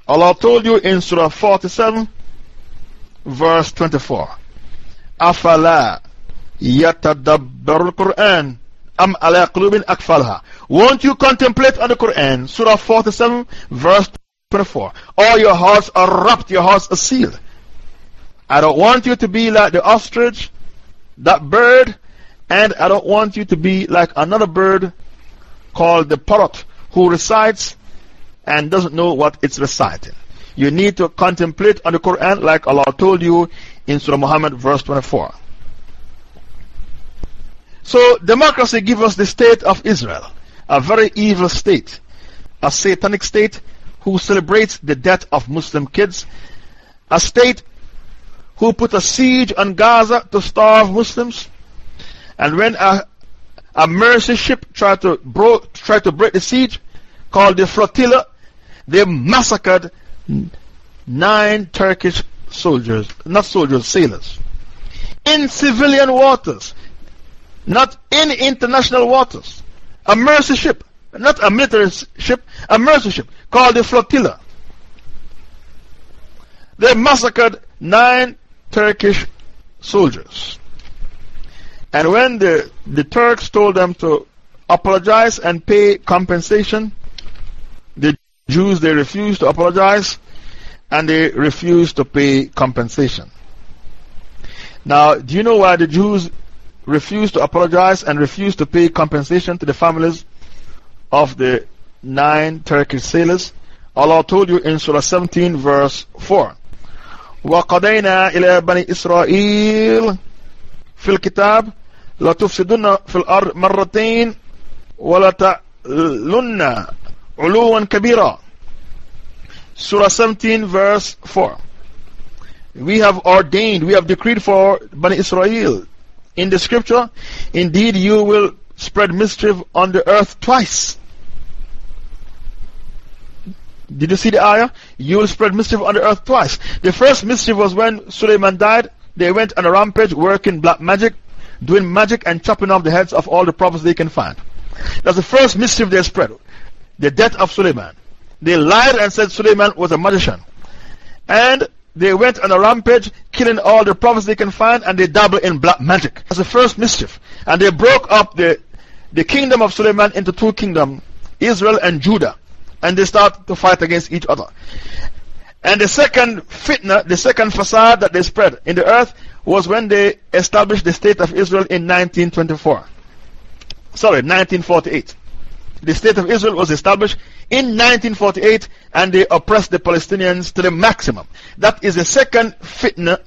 Allah told you in Surah 47 verse 24. Afala yatadabbar Quran am ala qulubin akfalha. Won't you contemplate on the Quran? Surah 47 verse 24. All your hearts are wrapped, your hearts are sealed. I don't want you to be like the ostrich, that bird, and I don't want you to be like another bird called the parrot who recites and doesn't know what it's reciting. You need to contemplate on the Quran like Allah told you in Surah Muhammad, verse 24. So, democracy gives us the state of Israel, a very evil state, a satanic state who celebrates the death of Muslim kids, a state who put a siege on Gaza to starve Muslims. And when a, a mercy ship tried to, bro, tried to break the siege, called the flotilla, they massacred nine Turkish soldiers, not soldiers, sailors, in civilian waters, not in international waters. A mercy ship, not a military ship, a mercy ship called the flotilla. They massacred nine Turkish soldiers. And when the, the Turks told them to apologize and pay compensation, the Jews they refused to apologize and they refused to pay compensation. Now, do you know why the Jews refused to apologize and refused to pay compensation to the families of the nine Turkish sailors? Allah told you in Surah 17, verse 4. وقضينا إلى بني إسرائيل في الكتاب لتفسدن في الأرض مرتين ولتعلن علوا كبيرا Surah 17, verse 4. We have ordained, we have decreed for Bani Israel in the scripture, indeed you will spread mischief on the earth twice. Did you see the ayah? You will spread mischief on the earth twice. The first mischief was when Suleiman died. They went on a rampage working black magic, doing magic and chopping off the heads of all the prophets they can find. That's the first mischief they spread. The death of Suleiman. They lied and said Suleiman was a magician. And they went on a rampage, killing all the prophets they can find, and they dabbled in black magic. That's the first mischief. And they broke up the, the kingdom of Suleiman into two kingdoms, Israel and Judah and they start to fight against each other. And the second fitna, the second fasad that they spread in the earth was when they established the state of Israel in 1924. Sorry, 1948. The state of Israel was established in 1948 and they oppressed the Palestinians to the maximum. That is the second fitna,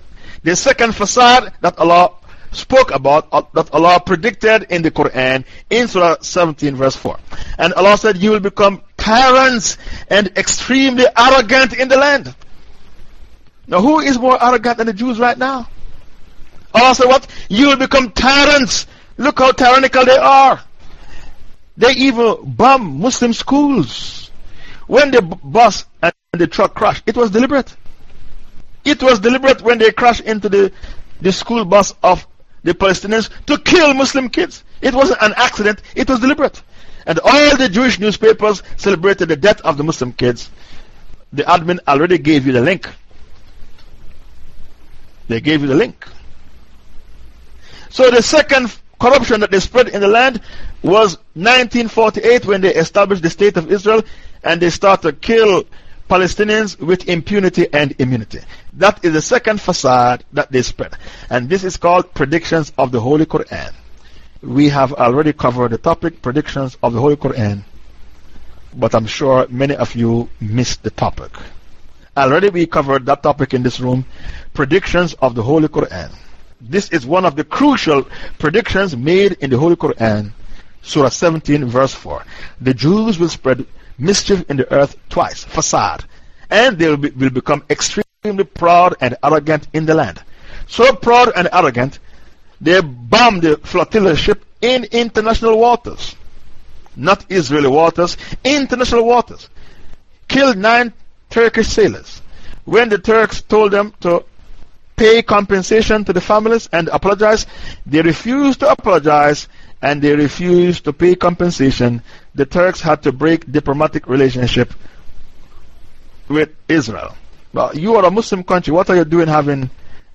the second fasad that Allah spoke about, uh, that Allah predicted in the Quran in Surah 17, verse 4. And Allah said, You will become tyrants and extremely arrogant in the land. Now, who is more arrogant than the Jews right now? Said, What? You will become tyrants. Look how tyrannical they are. They even bomb Muslim schools. When the bus and the truck crashed, it was deliberate. It was deliberate when they crashed into the, the school bus of the Palestinians to kill Muslim kids. It wasn't an accident, it was deliberate. And all the Jewish newspapers celebrated the death of the Muslim kids. The admin already gave you the link. They gave you the link. So the second corruption that they spread in the land was 1948 when they established the State of Israel and they started to kill Palestinians with impunity and immunity. That is the second fasad that they spread. And this is called predictions of the Holy Quran. We have already covered the topic, predictions of the Holy Quran. But I'm sure many of you missed the topic. Already we covered that topic in this room, predictions of the Holy Quran. This is one of the crucial predictions made in the Holy Quran, Surah 17, verse 4. The Jews will spread mischief in the earth twice, fasad, and they will, be, will become extremely proud and arrogant in the land. So proud and arrogant, they bombed the flotilla ship in international waters. Not Israeli waters, international waters. Killed nine Turkish sailors. When the Turks told them to pay compensation to the families and apologize, they refused to apologize and they refused to pay compensation. The Turks had to break diplomatic relationship with Israel. Well, you are a Muslim country. What are you doing having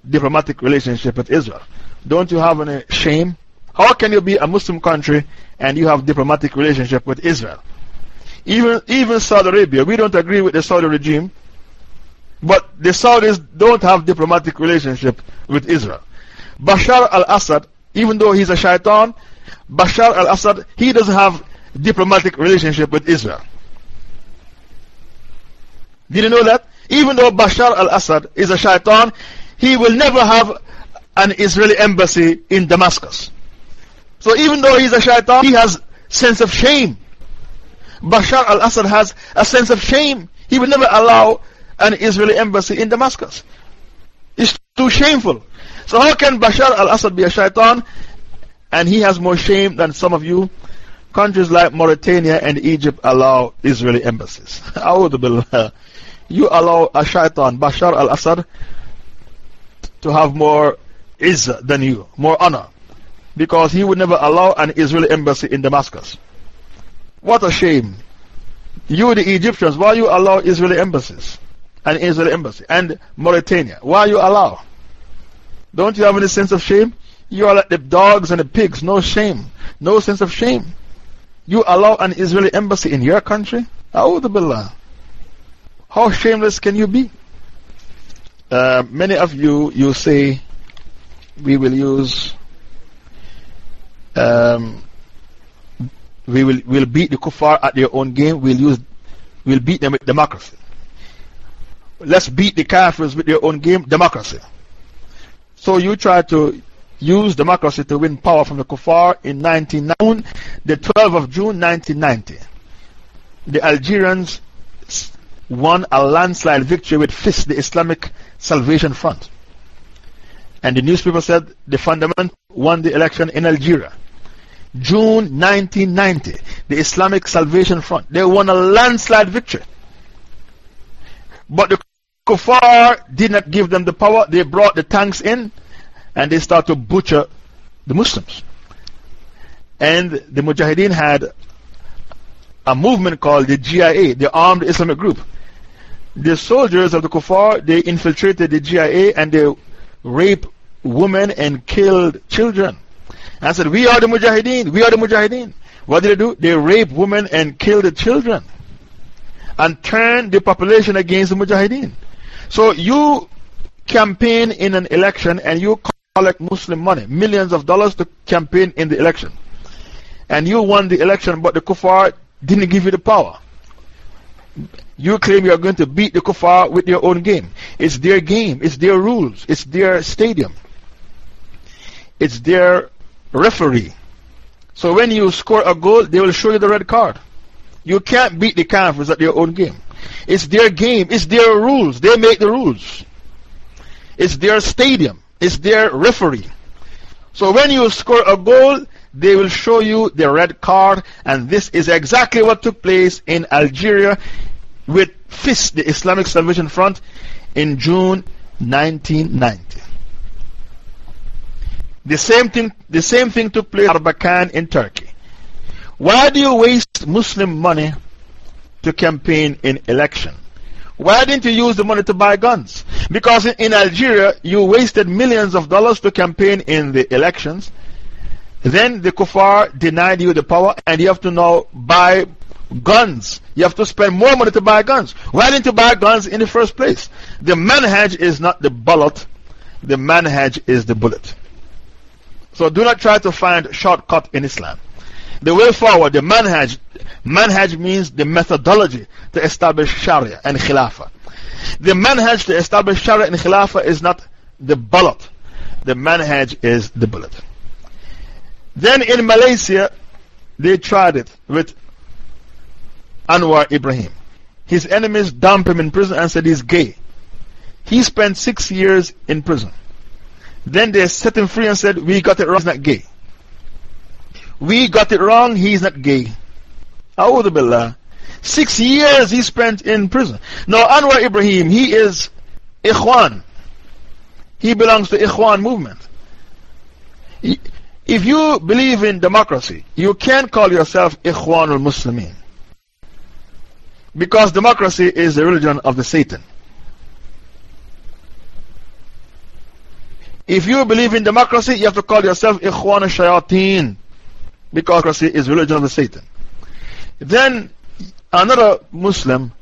diplomatic relationship with Israel? Don't you have any shame? How can you be a Muslim country and you have diplomatic relationship with Israel? Even, even Saudi Arabia, we don't agree with the Saudi regime, but the Saudis don't have diplomatic relationship with Israel. Bashar al-Assad, even though he's a shaitan, Bashar al-Assad, he doesn't have diplomatic relationship with Israel. Did you know that? Even though Bashar al-Assad is a shaitan, he will never have an Israeli embassy in Damascus. So even though he's a shaitan, he has sense of shame. Bashar al-Assad has a sense of shame. He will never allow an Israeli embassy in Damascus. It's too shameful. So how can Bashar al-Assad be a shaitan and he has more shame than some of you? Countries like Mauritania and Egypt allow Israeli embassies. [laughs] you allow a shaitan, Bashar al Assad, to have more izzah than you, more honor. Because he would never allow an Israeli embassy in Damascus. What a shame. You, the Egyptians, why you allow Israeli embassies? An Israeli embassy. And Mauritania, why you allow? Don't you have any sense of shame? You are like the dogs and the pigs, no shame, no sense of shame. You allow an Israeli embassy in your country? How shameless can you be? Uh, many of you, you say, we will use, um, we will we'll beat the kuffar at their own game, we'll, use, we'll beat them with democracy. Let's beat the kafirs with their own game, democracy. So you try to use democracy to win power from the kuffar in 1990, the 12th of June 1990. The Algerians won a landslide victory with FIS, the Islamic Salvation Front. And the newspaper said the fundament won the election in Algeria. June 1990, the Islamic Salvation Front. They won a landslide victory. But the kuffar did not give them the power. They brought the tanks in and they started to butcher the Muslims. And the Mujahideen had a movement called the GIA, the Armed Islamic Group. The soldiers of the kuffar, they infiltrated the GIA and they raped women and killed children. I said, We are the Mujahideen, we are the Mujahideen. What did they do? They raped women and killed the children and turned the population against the Mujahideen. So you campaign in an election and you collect Muslim money, millions of dollars to campaign in the election. And you won the election, but the kuffar didn't give you the power. You claim you are going to beat the kuffar with your own game. It's their game, it's their rules, it's their stadium, it's their referee. So when you score a goal, they will show you the red card. You can't beat the Kafirs at their own game. It's their game, it's their rules. They make the rules. It's their stadium, it's their referee. So when you score a goal, they will show you the red card, and this is exactly what took place in Algeria with FIS, the Islamic Salvation Front, in June 1990. The same thing, the same thing took place in Erbakan in Turkey. Why do you waste Muslim money to campaign in election? Why didn't you use the money to buy guns? Because in, in Algeria, you wasted millions of dollars to campaign in the elections. Then the kuffar denied you the power, and you have to now buy guns. You have to spend more money to buy guns. Why didn't you buy guns in the first place? The manhaj is not the bullet, the manhaj is the bullet. So do not try to find shortcut in Islam. The way forward, the manhaj, manhaj means the methodology to establish Sharia and Khilafah. The manhaj to establish Sharia and Khilafah is not the bullet, the manhaj is the bullet. Then in Malaysia, they tried it with Anwar Ibrahim. His enemies dumped him in prison and said he's gay. He spent six years in prison. Then they set him free and said, We got it wrong, he's not gay. We got it wrong, he's not gay. A'udhu. Six years he spent in prison. Now, Anwar Ibrahim, he is Ikhwan. He belongs to Ikhwan movement. If you believe in democracy, you can't call yourself Ikhwan al Muslimin. Because democracy is the religion of the Satan. If you believe in democracy, you have to call yourself Ikhwan al-Shayateen. Because democracy is religion of the Satan. Then another Muslim,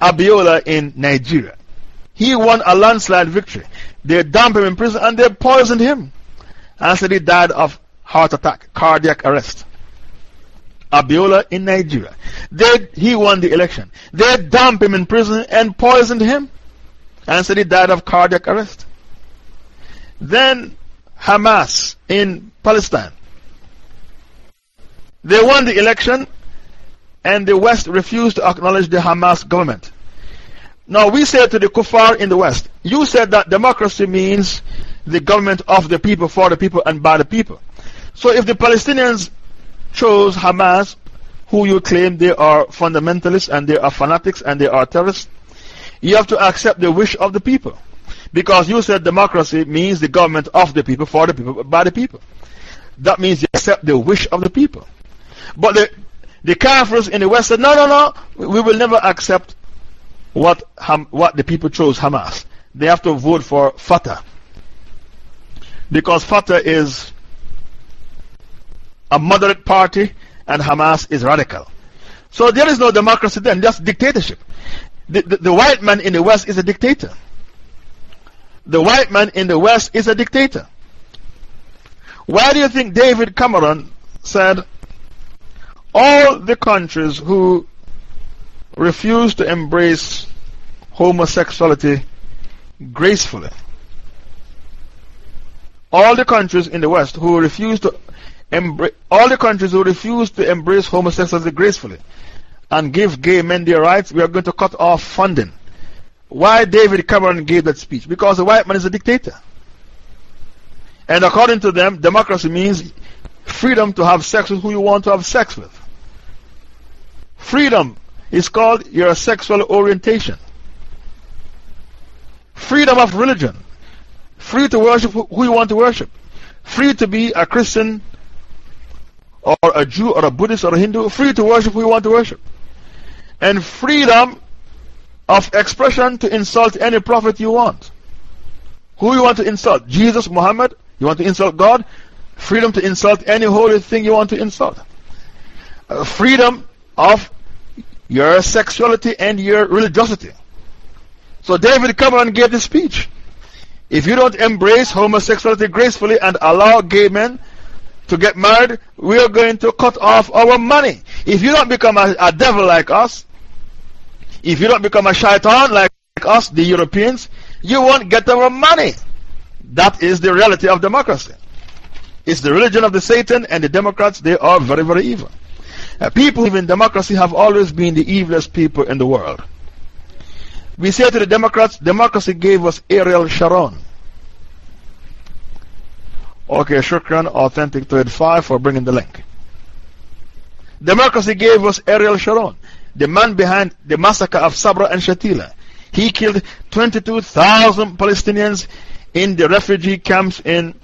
Abiola in Nigeria, he won a landslide victory. They dumped him in prison and they poisoned him. And said he died of heart attack, cardiac arrest. Abiola in Nigeria. They, he won the election. They dumped him in prison and poisoned him. And said he died of cardiac arrest. Then Hamas in Palestine. They won the election and the West refused to acknowledge the Hamas government. Now we said to the kuffar in the West, you said that democracy means the government of the people, for the people, and by the people. So if the Palestinians chose Hamas, who you claim they are fundamentalists and they are fanatics and they are terrorists, you have to accept the wish of the people. Because you said democracy means the government of the people, for the people, by the people. That means you accept the wish of the people. But the, the Kafirs in the West said, no, no, no, we will never accept what, what the people chose Hamas. They have to vote for Fatah. Because Fatah is a moderate party and Hamas is radical. So there is no democracy then, just dictatorship. The, the, the white man in the West is a dictator the white man in the West is a dictator. Why do you think David Cameron said all the countries who refuse to embrace homosexuality gracefully, all the countries in the West who refuse to all the countries who refuse to embrace homosexuality gracefully and give gay men their rights, we are going to cut off funding. Why David Cameron gave that speech? Because the white man is a dictator. And according to them, democracy means freedom to have sex with who you want to have sex with. Freedom is called your sexual orientation. freedom of religion, free to worship who you want to worship, free to be a Christian or a Jew or a Buddhist or a Hindu, free to worship who you want to worship, and freedom of expression to insult any prophet you want. Who you want to insult? Jesus, Muhammad? You want to insult God? Freedom to insult any holy thing you want to insult. Uh, freedom of your sexuality and your religiosity. So David Cameron gave this speech. If you don't embrace homosexuality gracefully and allow gay men to get married, we are going to cut off our money. If you don't become a, a devil like us, if you don't become a shaitan like us, the Europeans, you won't get our money. That is the reality of democracy. It's the religion of the Satan, and the Democrats, they are very, very evil. Uh, people who in democracy have always been the evilest people in the world. We say to the Democrats, democracy gave us Ariel Sharon. Okay, Shukran, Authentic Thread 5 for bringing the link. Democracy gave us Ariel Sharon, the man behind the massacre of Sabra and Shatila. He killed 22,000 Palestinians in the refugee camps in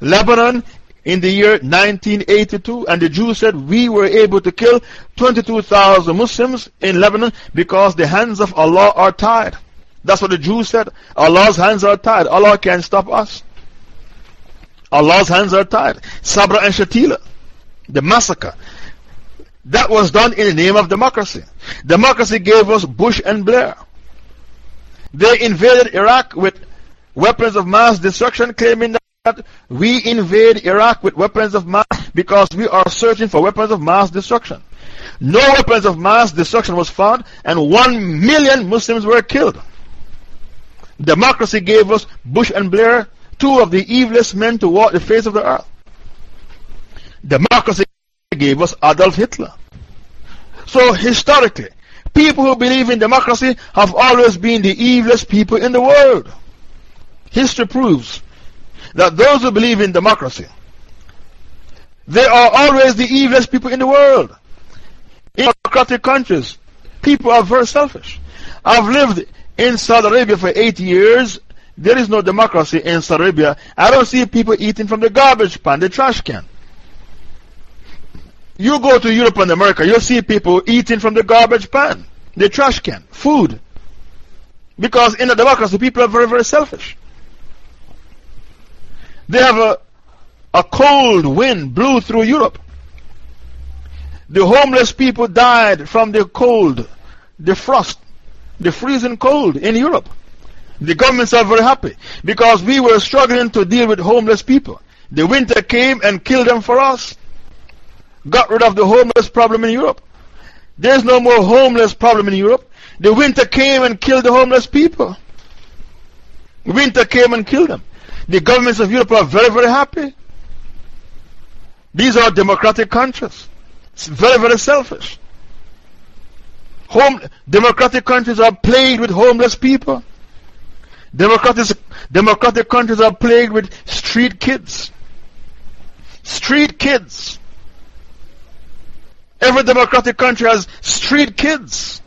Lebanon in the year 1982, and the Jews said, We were able to kill 22,000 Muslims in Lebanon because the hands of Allah are tied. That's what the Jews said. Allah's hands are tied. Allah can't stop us. Allah's hands are tied. Sabra and Shatila, the massacre. That was done in the name of democracy. Democracy gave us Bush and Blair. They invaded Iraq with weapons of mass destruction, claiming that we invade Iraq with weapons of mass because we are searching for weapons of mass destruction. No weapons of mass destruction was found, and one million Muslims were killed. Democracy gave us Bush and Blair, two of the evilest men to walk the face of the earth. Democracy gave us Adolf Hitler. So, historically, people who believe in democracy have always been the evilest people in the world. History proves that those who believe in democracy, they are always the evilest people in the world. In democratic countries, people are very selfish. I've lived in Saudi Arabia for eight years. There is no democracy in Saudi Arabia. I don't see people eating from the garbage pan, the trash can. You go to Europe and America, you'll see people eating from the garbage pan, the trash can, food. Because in a democracy, people are very, very selfish. They have a, a cold wind blew through Europe. The homeless people died from the cold, the frost, the freezing cold in Europe. The governments are very happy because we were struggling to deal with homeless people. The winter came and killed them for us. Got rid of the homeless problem in Europe. There's no more homeless problem in Europe. The winter came and killed the homeless people. Winter came and killed them. The governments of Europe are very, very happy. These are democratic countries. It's very, very selfish. Home, democratic countries are plagued with homeless people. Democratic, democratic countries are plagued with street kids. Street kids. Every democratic country has street kids.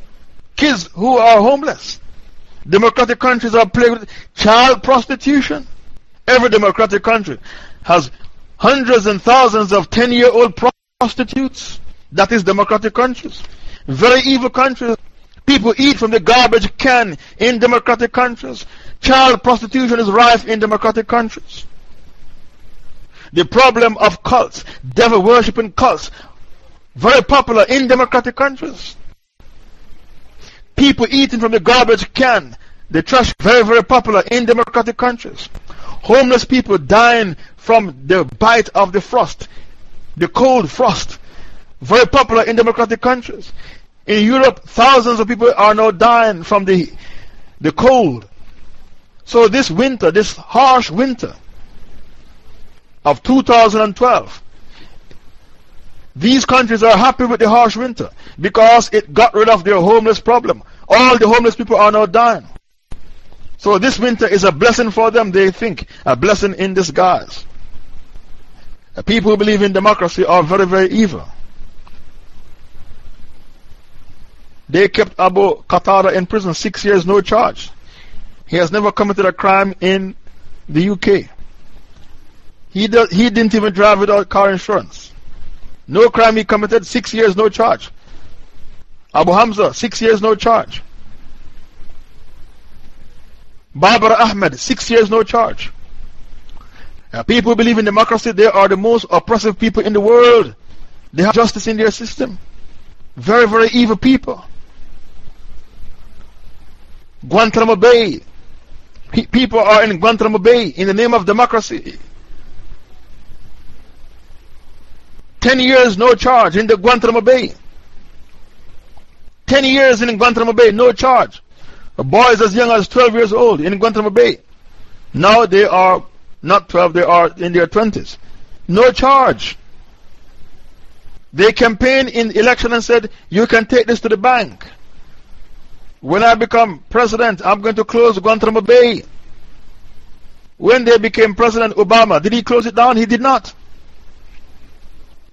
Kids who are homeless. Democratic countries are plagued with child prostitution. Every democratic country has hundreds and thousands of 10 year old prostitutes. That is democratic countries. Very evil countries. People eat from the garbage can in democratic countries. Child prostitution is rife in democratic countries. The problem of cults, devil worshipping cults, very popular in democratic countries. People eating from the garbage can, the trash, very, very popular in democratic countries. Homeless people dying from the bite of the frost, the cold frost. Very popular in democratic countries. In Europe, thousands of people are now dying from the, the cold. So, this winter, this harsh winter of 2012, these countries are happy with the harsh winter because it got rid of their homeless problem. All the homeless people are now dying. So this winter is a blessing for them, they think. A blessing in disguise. People who believe in democracy are very, very evil. They kept Abu Qatada in prison six years, no charge. He has never committed a crime in the UK. He, he didn't even drive without car insurance. No crime he committed, six years, no charge. Abu Hamza, six years, no charge. Babar Ahmed, six years, no charge. Uh, people who believe in democracy, they are the most oppressive people in the world. They have justice in their system. Very, very evil people. Guantanamo Bay. People are in Guantanamo Bay in the name of democracy. 10 years, no charge in the Guantanamo Bay. 10 years in Guantanamo Bay, no charge. Boys as young as 12 years old in Guantanamo Bay. Now they are not 12, they are in their 20s. No charge. They campaigned in election and said, You can take this to the bank. When I become president, I'm going to close Guantanamo Bay. When they became President Obama, did he close it down? He did not.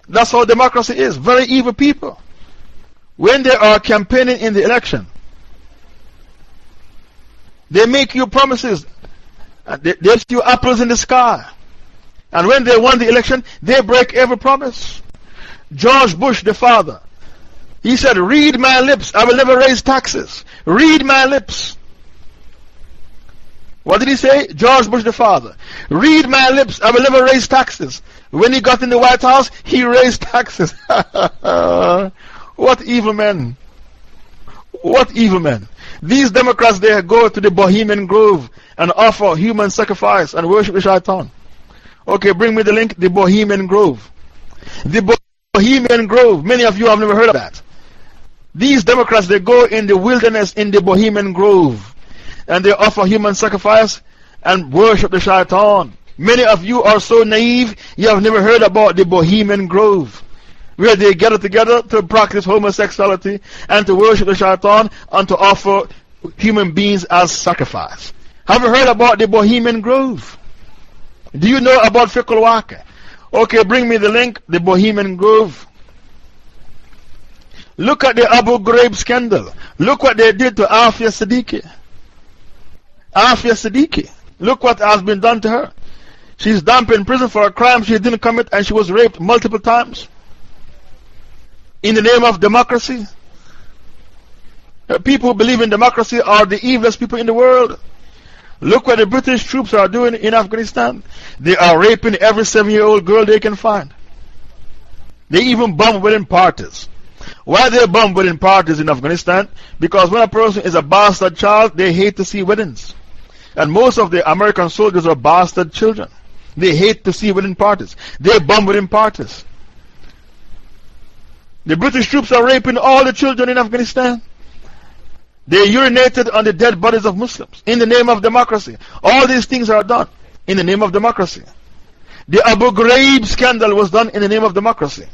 That's how democracy is. Very evil people. When they are campaigning in the election, they make you promises. They, they you apples in the sky. And when they won the election, they break every promise. George Bush, the father, he said, Read my lips, I will never raise taxes. Read my lips. What did he say? George Bush, the father. Read my lips, I will never raise taxes. When he got in the White House, he [laughs] raised taxes. what evil men. What evil men. These Democrats, they go to the Bohemian Grove and offer human sacrifice and worship the shaitan. Okay, bring me the link. The Bohemian Grove. The Bohemian Grove. Many of you have never heard of that. These Democrats, they go in the wilderness in the Bohemian Grove and they offer human sacrifice and worship the shaitan. Many of you are so naive, you have never heard about the Bohemian Grove, where they gather together to practice homosexuality and to worship the shaitan and to offer human beings as sacrifice. Have you heard about the Bohemian Grove? Do you know about Fikulwaka? Okay, bring me the link, the Bohemian Grove. Look at the Abu Ghraib scandal. Look what they did to Aafia Siddiqui. Aafia Siddiqui. Look what has been done to her. She's dumped in prison for a crime she didn't commit and she was raped multiple times. In the name of democracy. People who believe in democracy are the evilest people in the world. Look what the British troops are doing in Afghanistan. They are raping every seven year old girl they can find. They even bomb wedding parties. Why they bomb wedding parties in Afghanistan? Because when a person is a bastard child, they hate to see weddings. And most of the American soldiers are bastard children. They hate to see wedding parties. They bomb wedding parties. The British troops are raping all the children in Afghanistan. They urinated on the dead bodies of Muslims in the name of democracy. All these things are done in the name of democracy. The Abu Ghraib scandal was done in the name of democracy.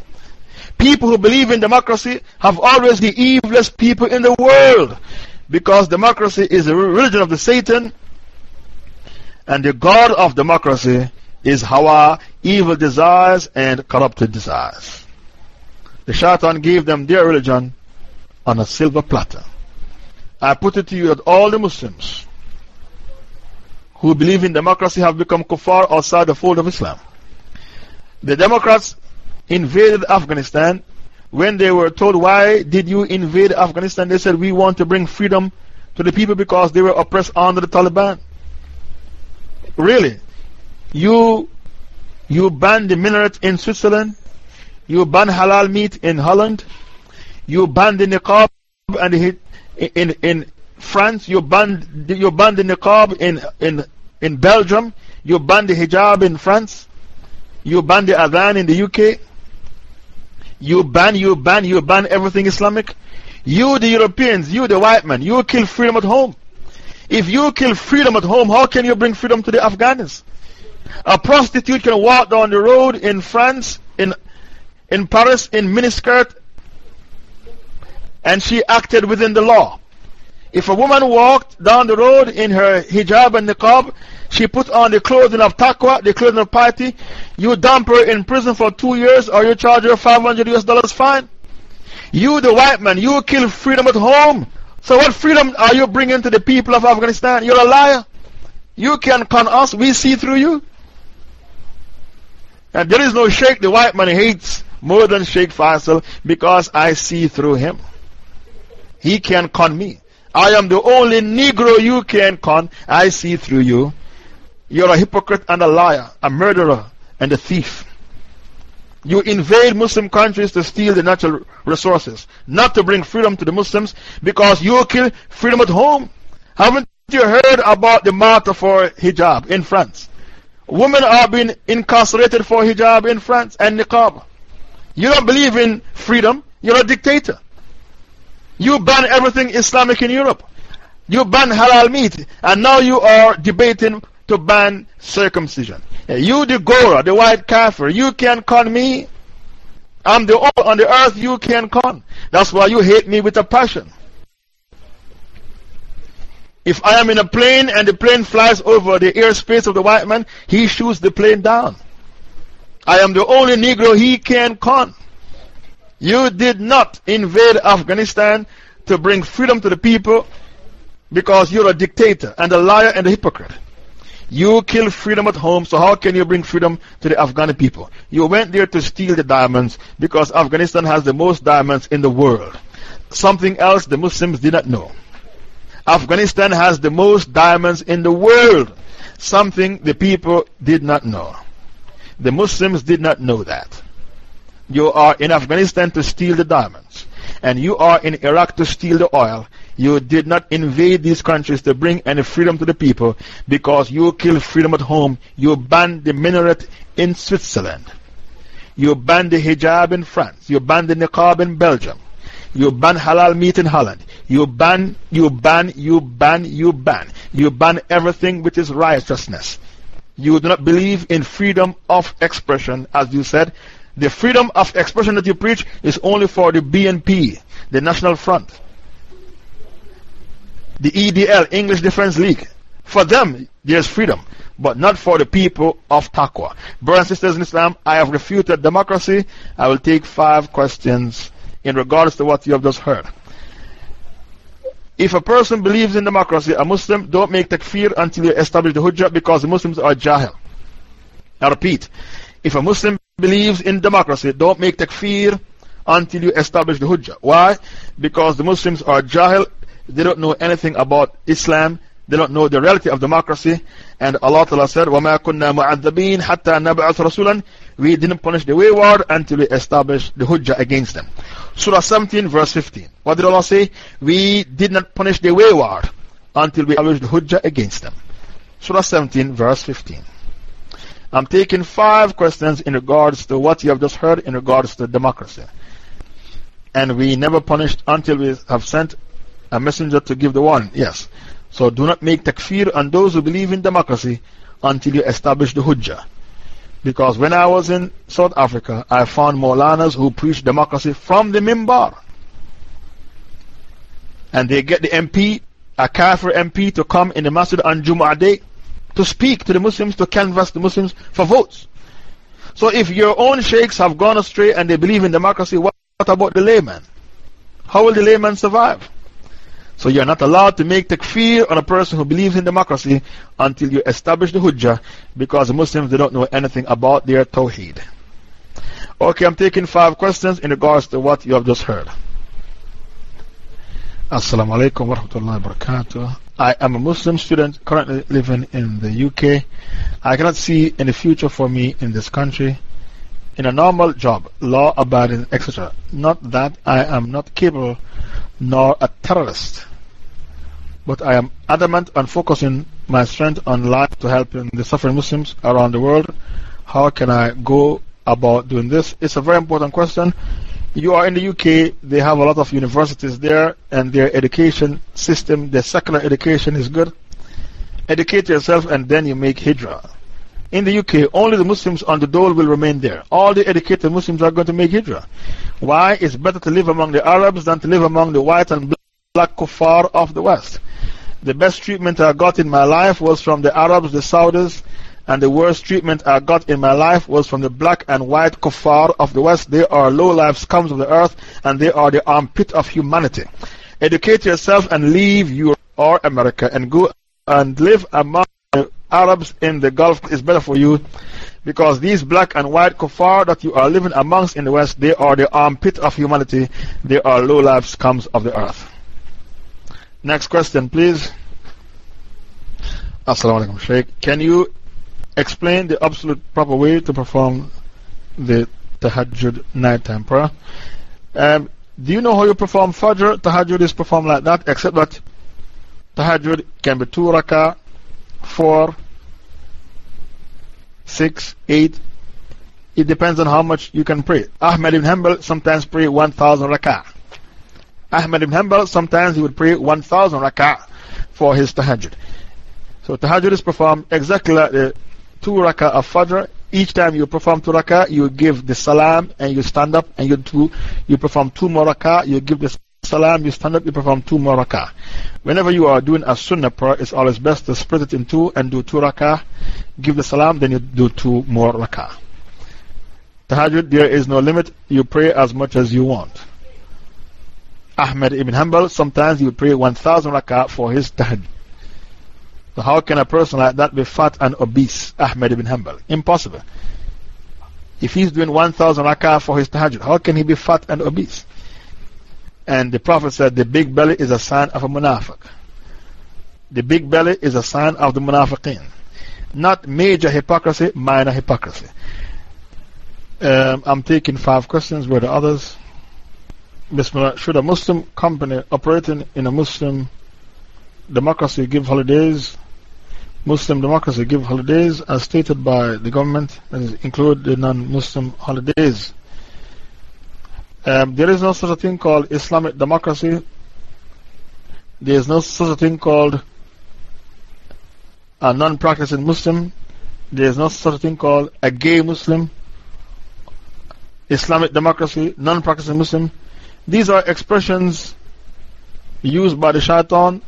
People who believe in democracy have always the evilest people in the world because democracy is a religion of the Satan and the God of democracy is Hawa, evil desires and corrupted desires. The shaitan gave them their religion on a silver platter. I put it to you that all the Muslims who believe in democracy have become kuffar outside the fold of Islam. The Democrats invaded Afghanistan. When they were told, Why did you invade Afghanistan? They said, We want to bring freedom to the people because they were oppressed under the Taliban. Really? You, you ban the minaret in Switzerland? You ban halal meat in Holland? You ban the niqab and the in, in France, you banned, you banned the niqab in, in, in Belgium, you banned the hijab in France, you banned the adhan in the UK, you ban, you ban, you ban everything Islamic. You, the Europeans, you, the white man, you kill freedom at home. If you kill freedom at home, how can you bring freedom to the Afghans? A prostitute can walk down the road in France, in, in Paris, in miniskirt, and she acted within the law. If a woman walked down the road in her hijab and niqab, she put on the clothing of taqwa, the clothing of piety, you dump her in prison for two years or you charge her 500 US dollars fine. You, the white man, you kill freedom at home. So, what freedom are you bringing to the people of Afghanistan? You're a liar. You can con us, we see through you. And there is no Sheikh the white man hates more than Sheikh Faisal because I see through him. He can con me. I am the only Negro you can con. I see through you. You're a hypocrite and a liar, a murderer and a thief. You invade Muslim countries to steal the natural resources, not to bring freedom to the Muslims because you kill freedom at home. Haven't you heard about the martyr for hijab in France? Women are being incarcerated for hijab in France and niqab. You don't believe in freedom, you're a dictator. You ban everything Islamic in Europe. You ban halal meat, and now you are debating to ban circumcision. You, the Gora, the white kafir, you can con me. I'm the only on the earth you can con. That's why you hate me with a passion. If I am in a plane and the plane flies over the airspace of the white man, he shoots the plane down. I am the only Negro he can con. You did not invade Afghanistan to bring freedom to the people because you're a dictator and a liar and a hypocrite. You kill freedom at home, so how can you bring freedom to the Afghani people? You went there to steal the diamonds because Afghanistan has the most diamonds in the world. Something else the Muslims did not know. Afghanistan has the most diamonds in the world. Something the people did not know. The Muslims did not know that. You are in Afghanistan to steal the diamonds, and you are in Iraq to steal the oil. You did not invade these countries to bring any freedom to the people because you killed freedom at home. You banned the minaret in Switzerland. You banned the hijab in France. You banned the niqab in Belgium. You ban halal meat in Holland. You ban, you ban, you ban, you ban. You ban everything which is righteousness. You do not believe in freedom of expression, as you said. The freedom of expression that you preach is only for the BNP, the National Front, the EDL, English Defense League. For them, there's freedom, but not for the people of Taqwa. Brothers and sisters in Islam, I have refuted democracy. I will take five questions in regards to what you have just heard. If a person believes in democracy, a Muslim, don't make takfir until you establish the hujjah because the Muslims are jahil. I repeat, if a Muslim believes in democracy, don't make takfir until you establish the hujjah. Why? Because the Muslims are jahil, they don't know anything about Islam, they don't know the reality of democracy. And Allah Ta'ala said, وَمَا كُنَّا مُعَذَّبِينَ حَتَّى نَبْعَث رَسُولًا We didn't punish the wayward until we established the hujjah against them. Surah 17, verse 15. What did Allah say? We did not punish the wayward until we established the hujjah against them. Surah 17, verse 15. I'm taking five questions in regards to what you have just heard in regards to democracy. And we never punished until we have sent a messenger to give the warning. Yes. So do not make takfir on those who believe in democracy until you establish the hujjah. Because when I was in South Africa, I found Maulanas who preach democracy from the mimbar. And they get the MP, a Kafir MP, to come in the masjid on Jum'ah day to speak to the Muslims, to canvass the Muslims for votes. So if your own sheikhs have gone astray and they believe in democracy, what about the layman? How will the layman survive? So you're not allowed to make takfir on a person who believes in democracy until you establish the hujjah because Muslims they don't know anything about their tawheed. Okay, I'm taking five questions in regards to what you have just heard. Assalamu alaikum wa rahmatullahi wa barakatuh. I am a Muslim student currently living in the UK. I cannot see any future for me in this country in a normal job, law abiding, etc. Not that I am not capable nor a terrorist but I am adamant on focusing my strength on life to helping the suffering Muslims around the world. How can I go about doing this? It's a very important question. You are in the UK, they have a lot of universities there, and their education system, their secular education is good. Educate yourself, and then you make hijrah. In the UK, only the Muslims on the dole will remain there. All the educated Muslims are going to make hijrah. Why? It's better to live among the Arabs than to live among the white and black kuffar of the West. The best treatment I got in my life was from the Arabs, the Saudis, and the worst treatment I got in my life was from the black and white kuffar of the West. They are low life scums of the earth, and they are the armpit of humanity. educate yourself and leave Europe or America and go and live among the Arabs in the Gulf is better for you because these black and white kuffar that you are living amongst in the West, they are the armpit of humanity. They are low life scums of the earth. Next question, please. Assalamu alaikum, Sheikh. Can you explain the absolute proper way to perform the Tahajjud nighttime prayer? Um, do you know how you perform Fajr? Tahajjud is performed like that, except that Tahajjud can be two rakah, four, six, eight. It depends on how much you can pray. Ahmed ibn Hanbal sometimes pray 1,000 rakah. Ahmed ibn Hanbal sometimes he would pray 1,000 rakah for his tahajjud. So tahajjud is performed exactly like the two rakah of Fajr. Each time you perform two rakah, you give the salam and you stand up and you, do, you perform two more rakah, you give the salam, you stand up, you perform two more rakah. Whenever you are doing a sunnah prayer, it's always best to split it in two and do two rakah, give the salam, then you do two more rakah. Tahajjud, there is no limit. You pray as much as you want. Ahmed ibn Hanbal, sometimes he would pray 1000 rakah for his tahajjud. So, how can a person like that be fat and obese? Ahmed ibn Hanbal. Impossible. If he's doing 1000 rakah for his tahajjud, how can he be fat and obese? And the Prophet said the big belly is a sign of a munafiq. The big belly is a sign of the munafiqeen. Not major hypocrisy, minor hypocrisy. Um, I'm taking five questions. Where the others? Bismillah. Should a Muslim company operating in a Muslim democracy give holidays Muslim democracy give holidays as stated by the government, and include the non Muslim holidays. Um, there is no such a thing called Islamic democracy. There is no such a thing called a non practicing Muslim. There is no such a thing called a gay Muslim. Islamic democracy, non practicing Muslim. These are expressions used by the shaitan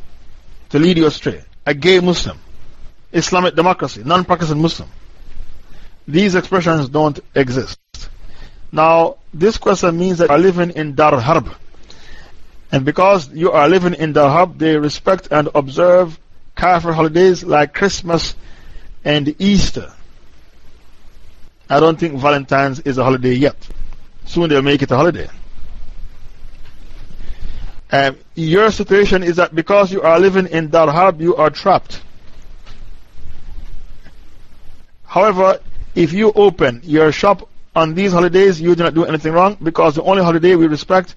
to lead you astray. A gay Muslim. Islamic democracy, non practicing Muslim. These expressions don't exist. Now, this question means that you are living in Dar Harb. And because you are living in Dar Harb, they respect and observe Kafir holidays like Christmas and Easter. I don't think Valentine's is a holiday yet. Soon they'll make it a holiday. Um, your situation is that because you are living in Dar Harb, you are trapped. However, if you open your shop on these holidays, you do not do anything wrong because the only holiday we respect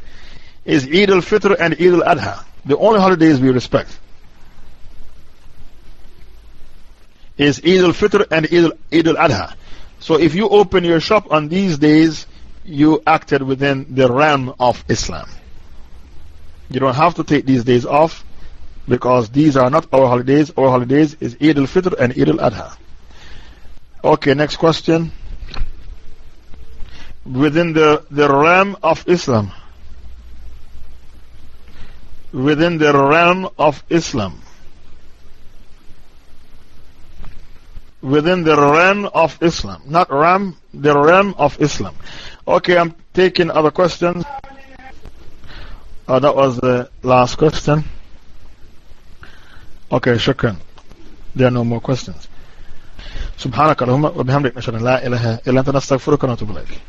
is Eid al Fitr and Eid al Adha. The only holidays we respect is Eid al Fitr and Eid al Adha. So if you open your shop on these days, you acted within the realm of Islam. You don't have to take these days off because these are not our holidays. Our holidays is Eid al Fitr and Eid al Adha. Okay, next question. Within the, the realm of Islam, within the realm of Islam, within the realm of Islam, not Ram, the realm of Islam. Okay, I'm taking other questions. Oh, that was the last question. Okay, shukran. There are no more questions. سبحانك اللهم وبحمدك نشهد ان لا اله الا انت نستغفرك ونتوب اليك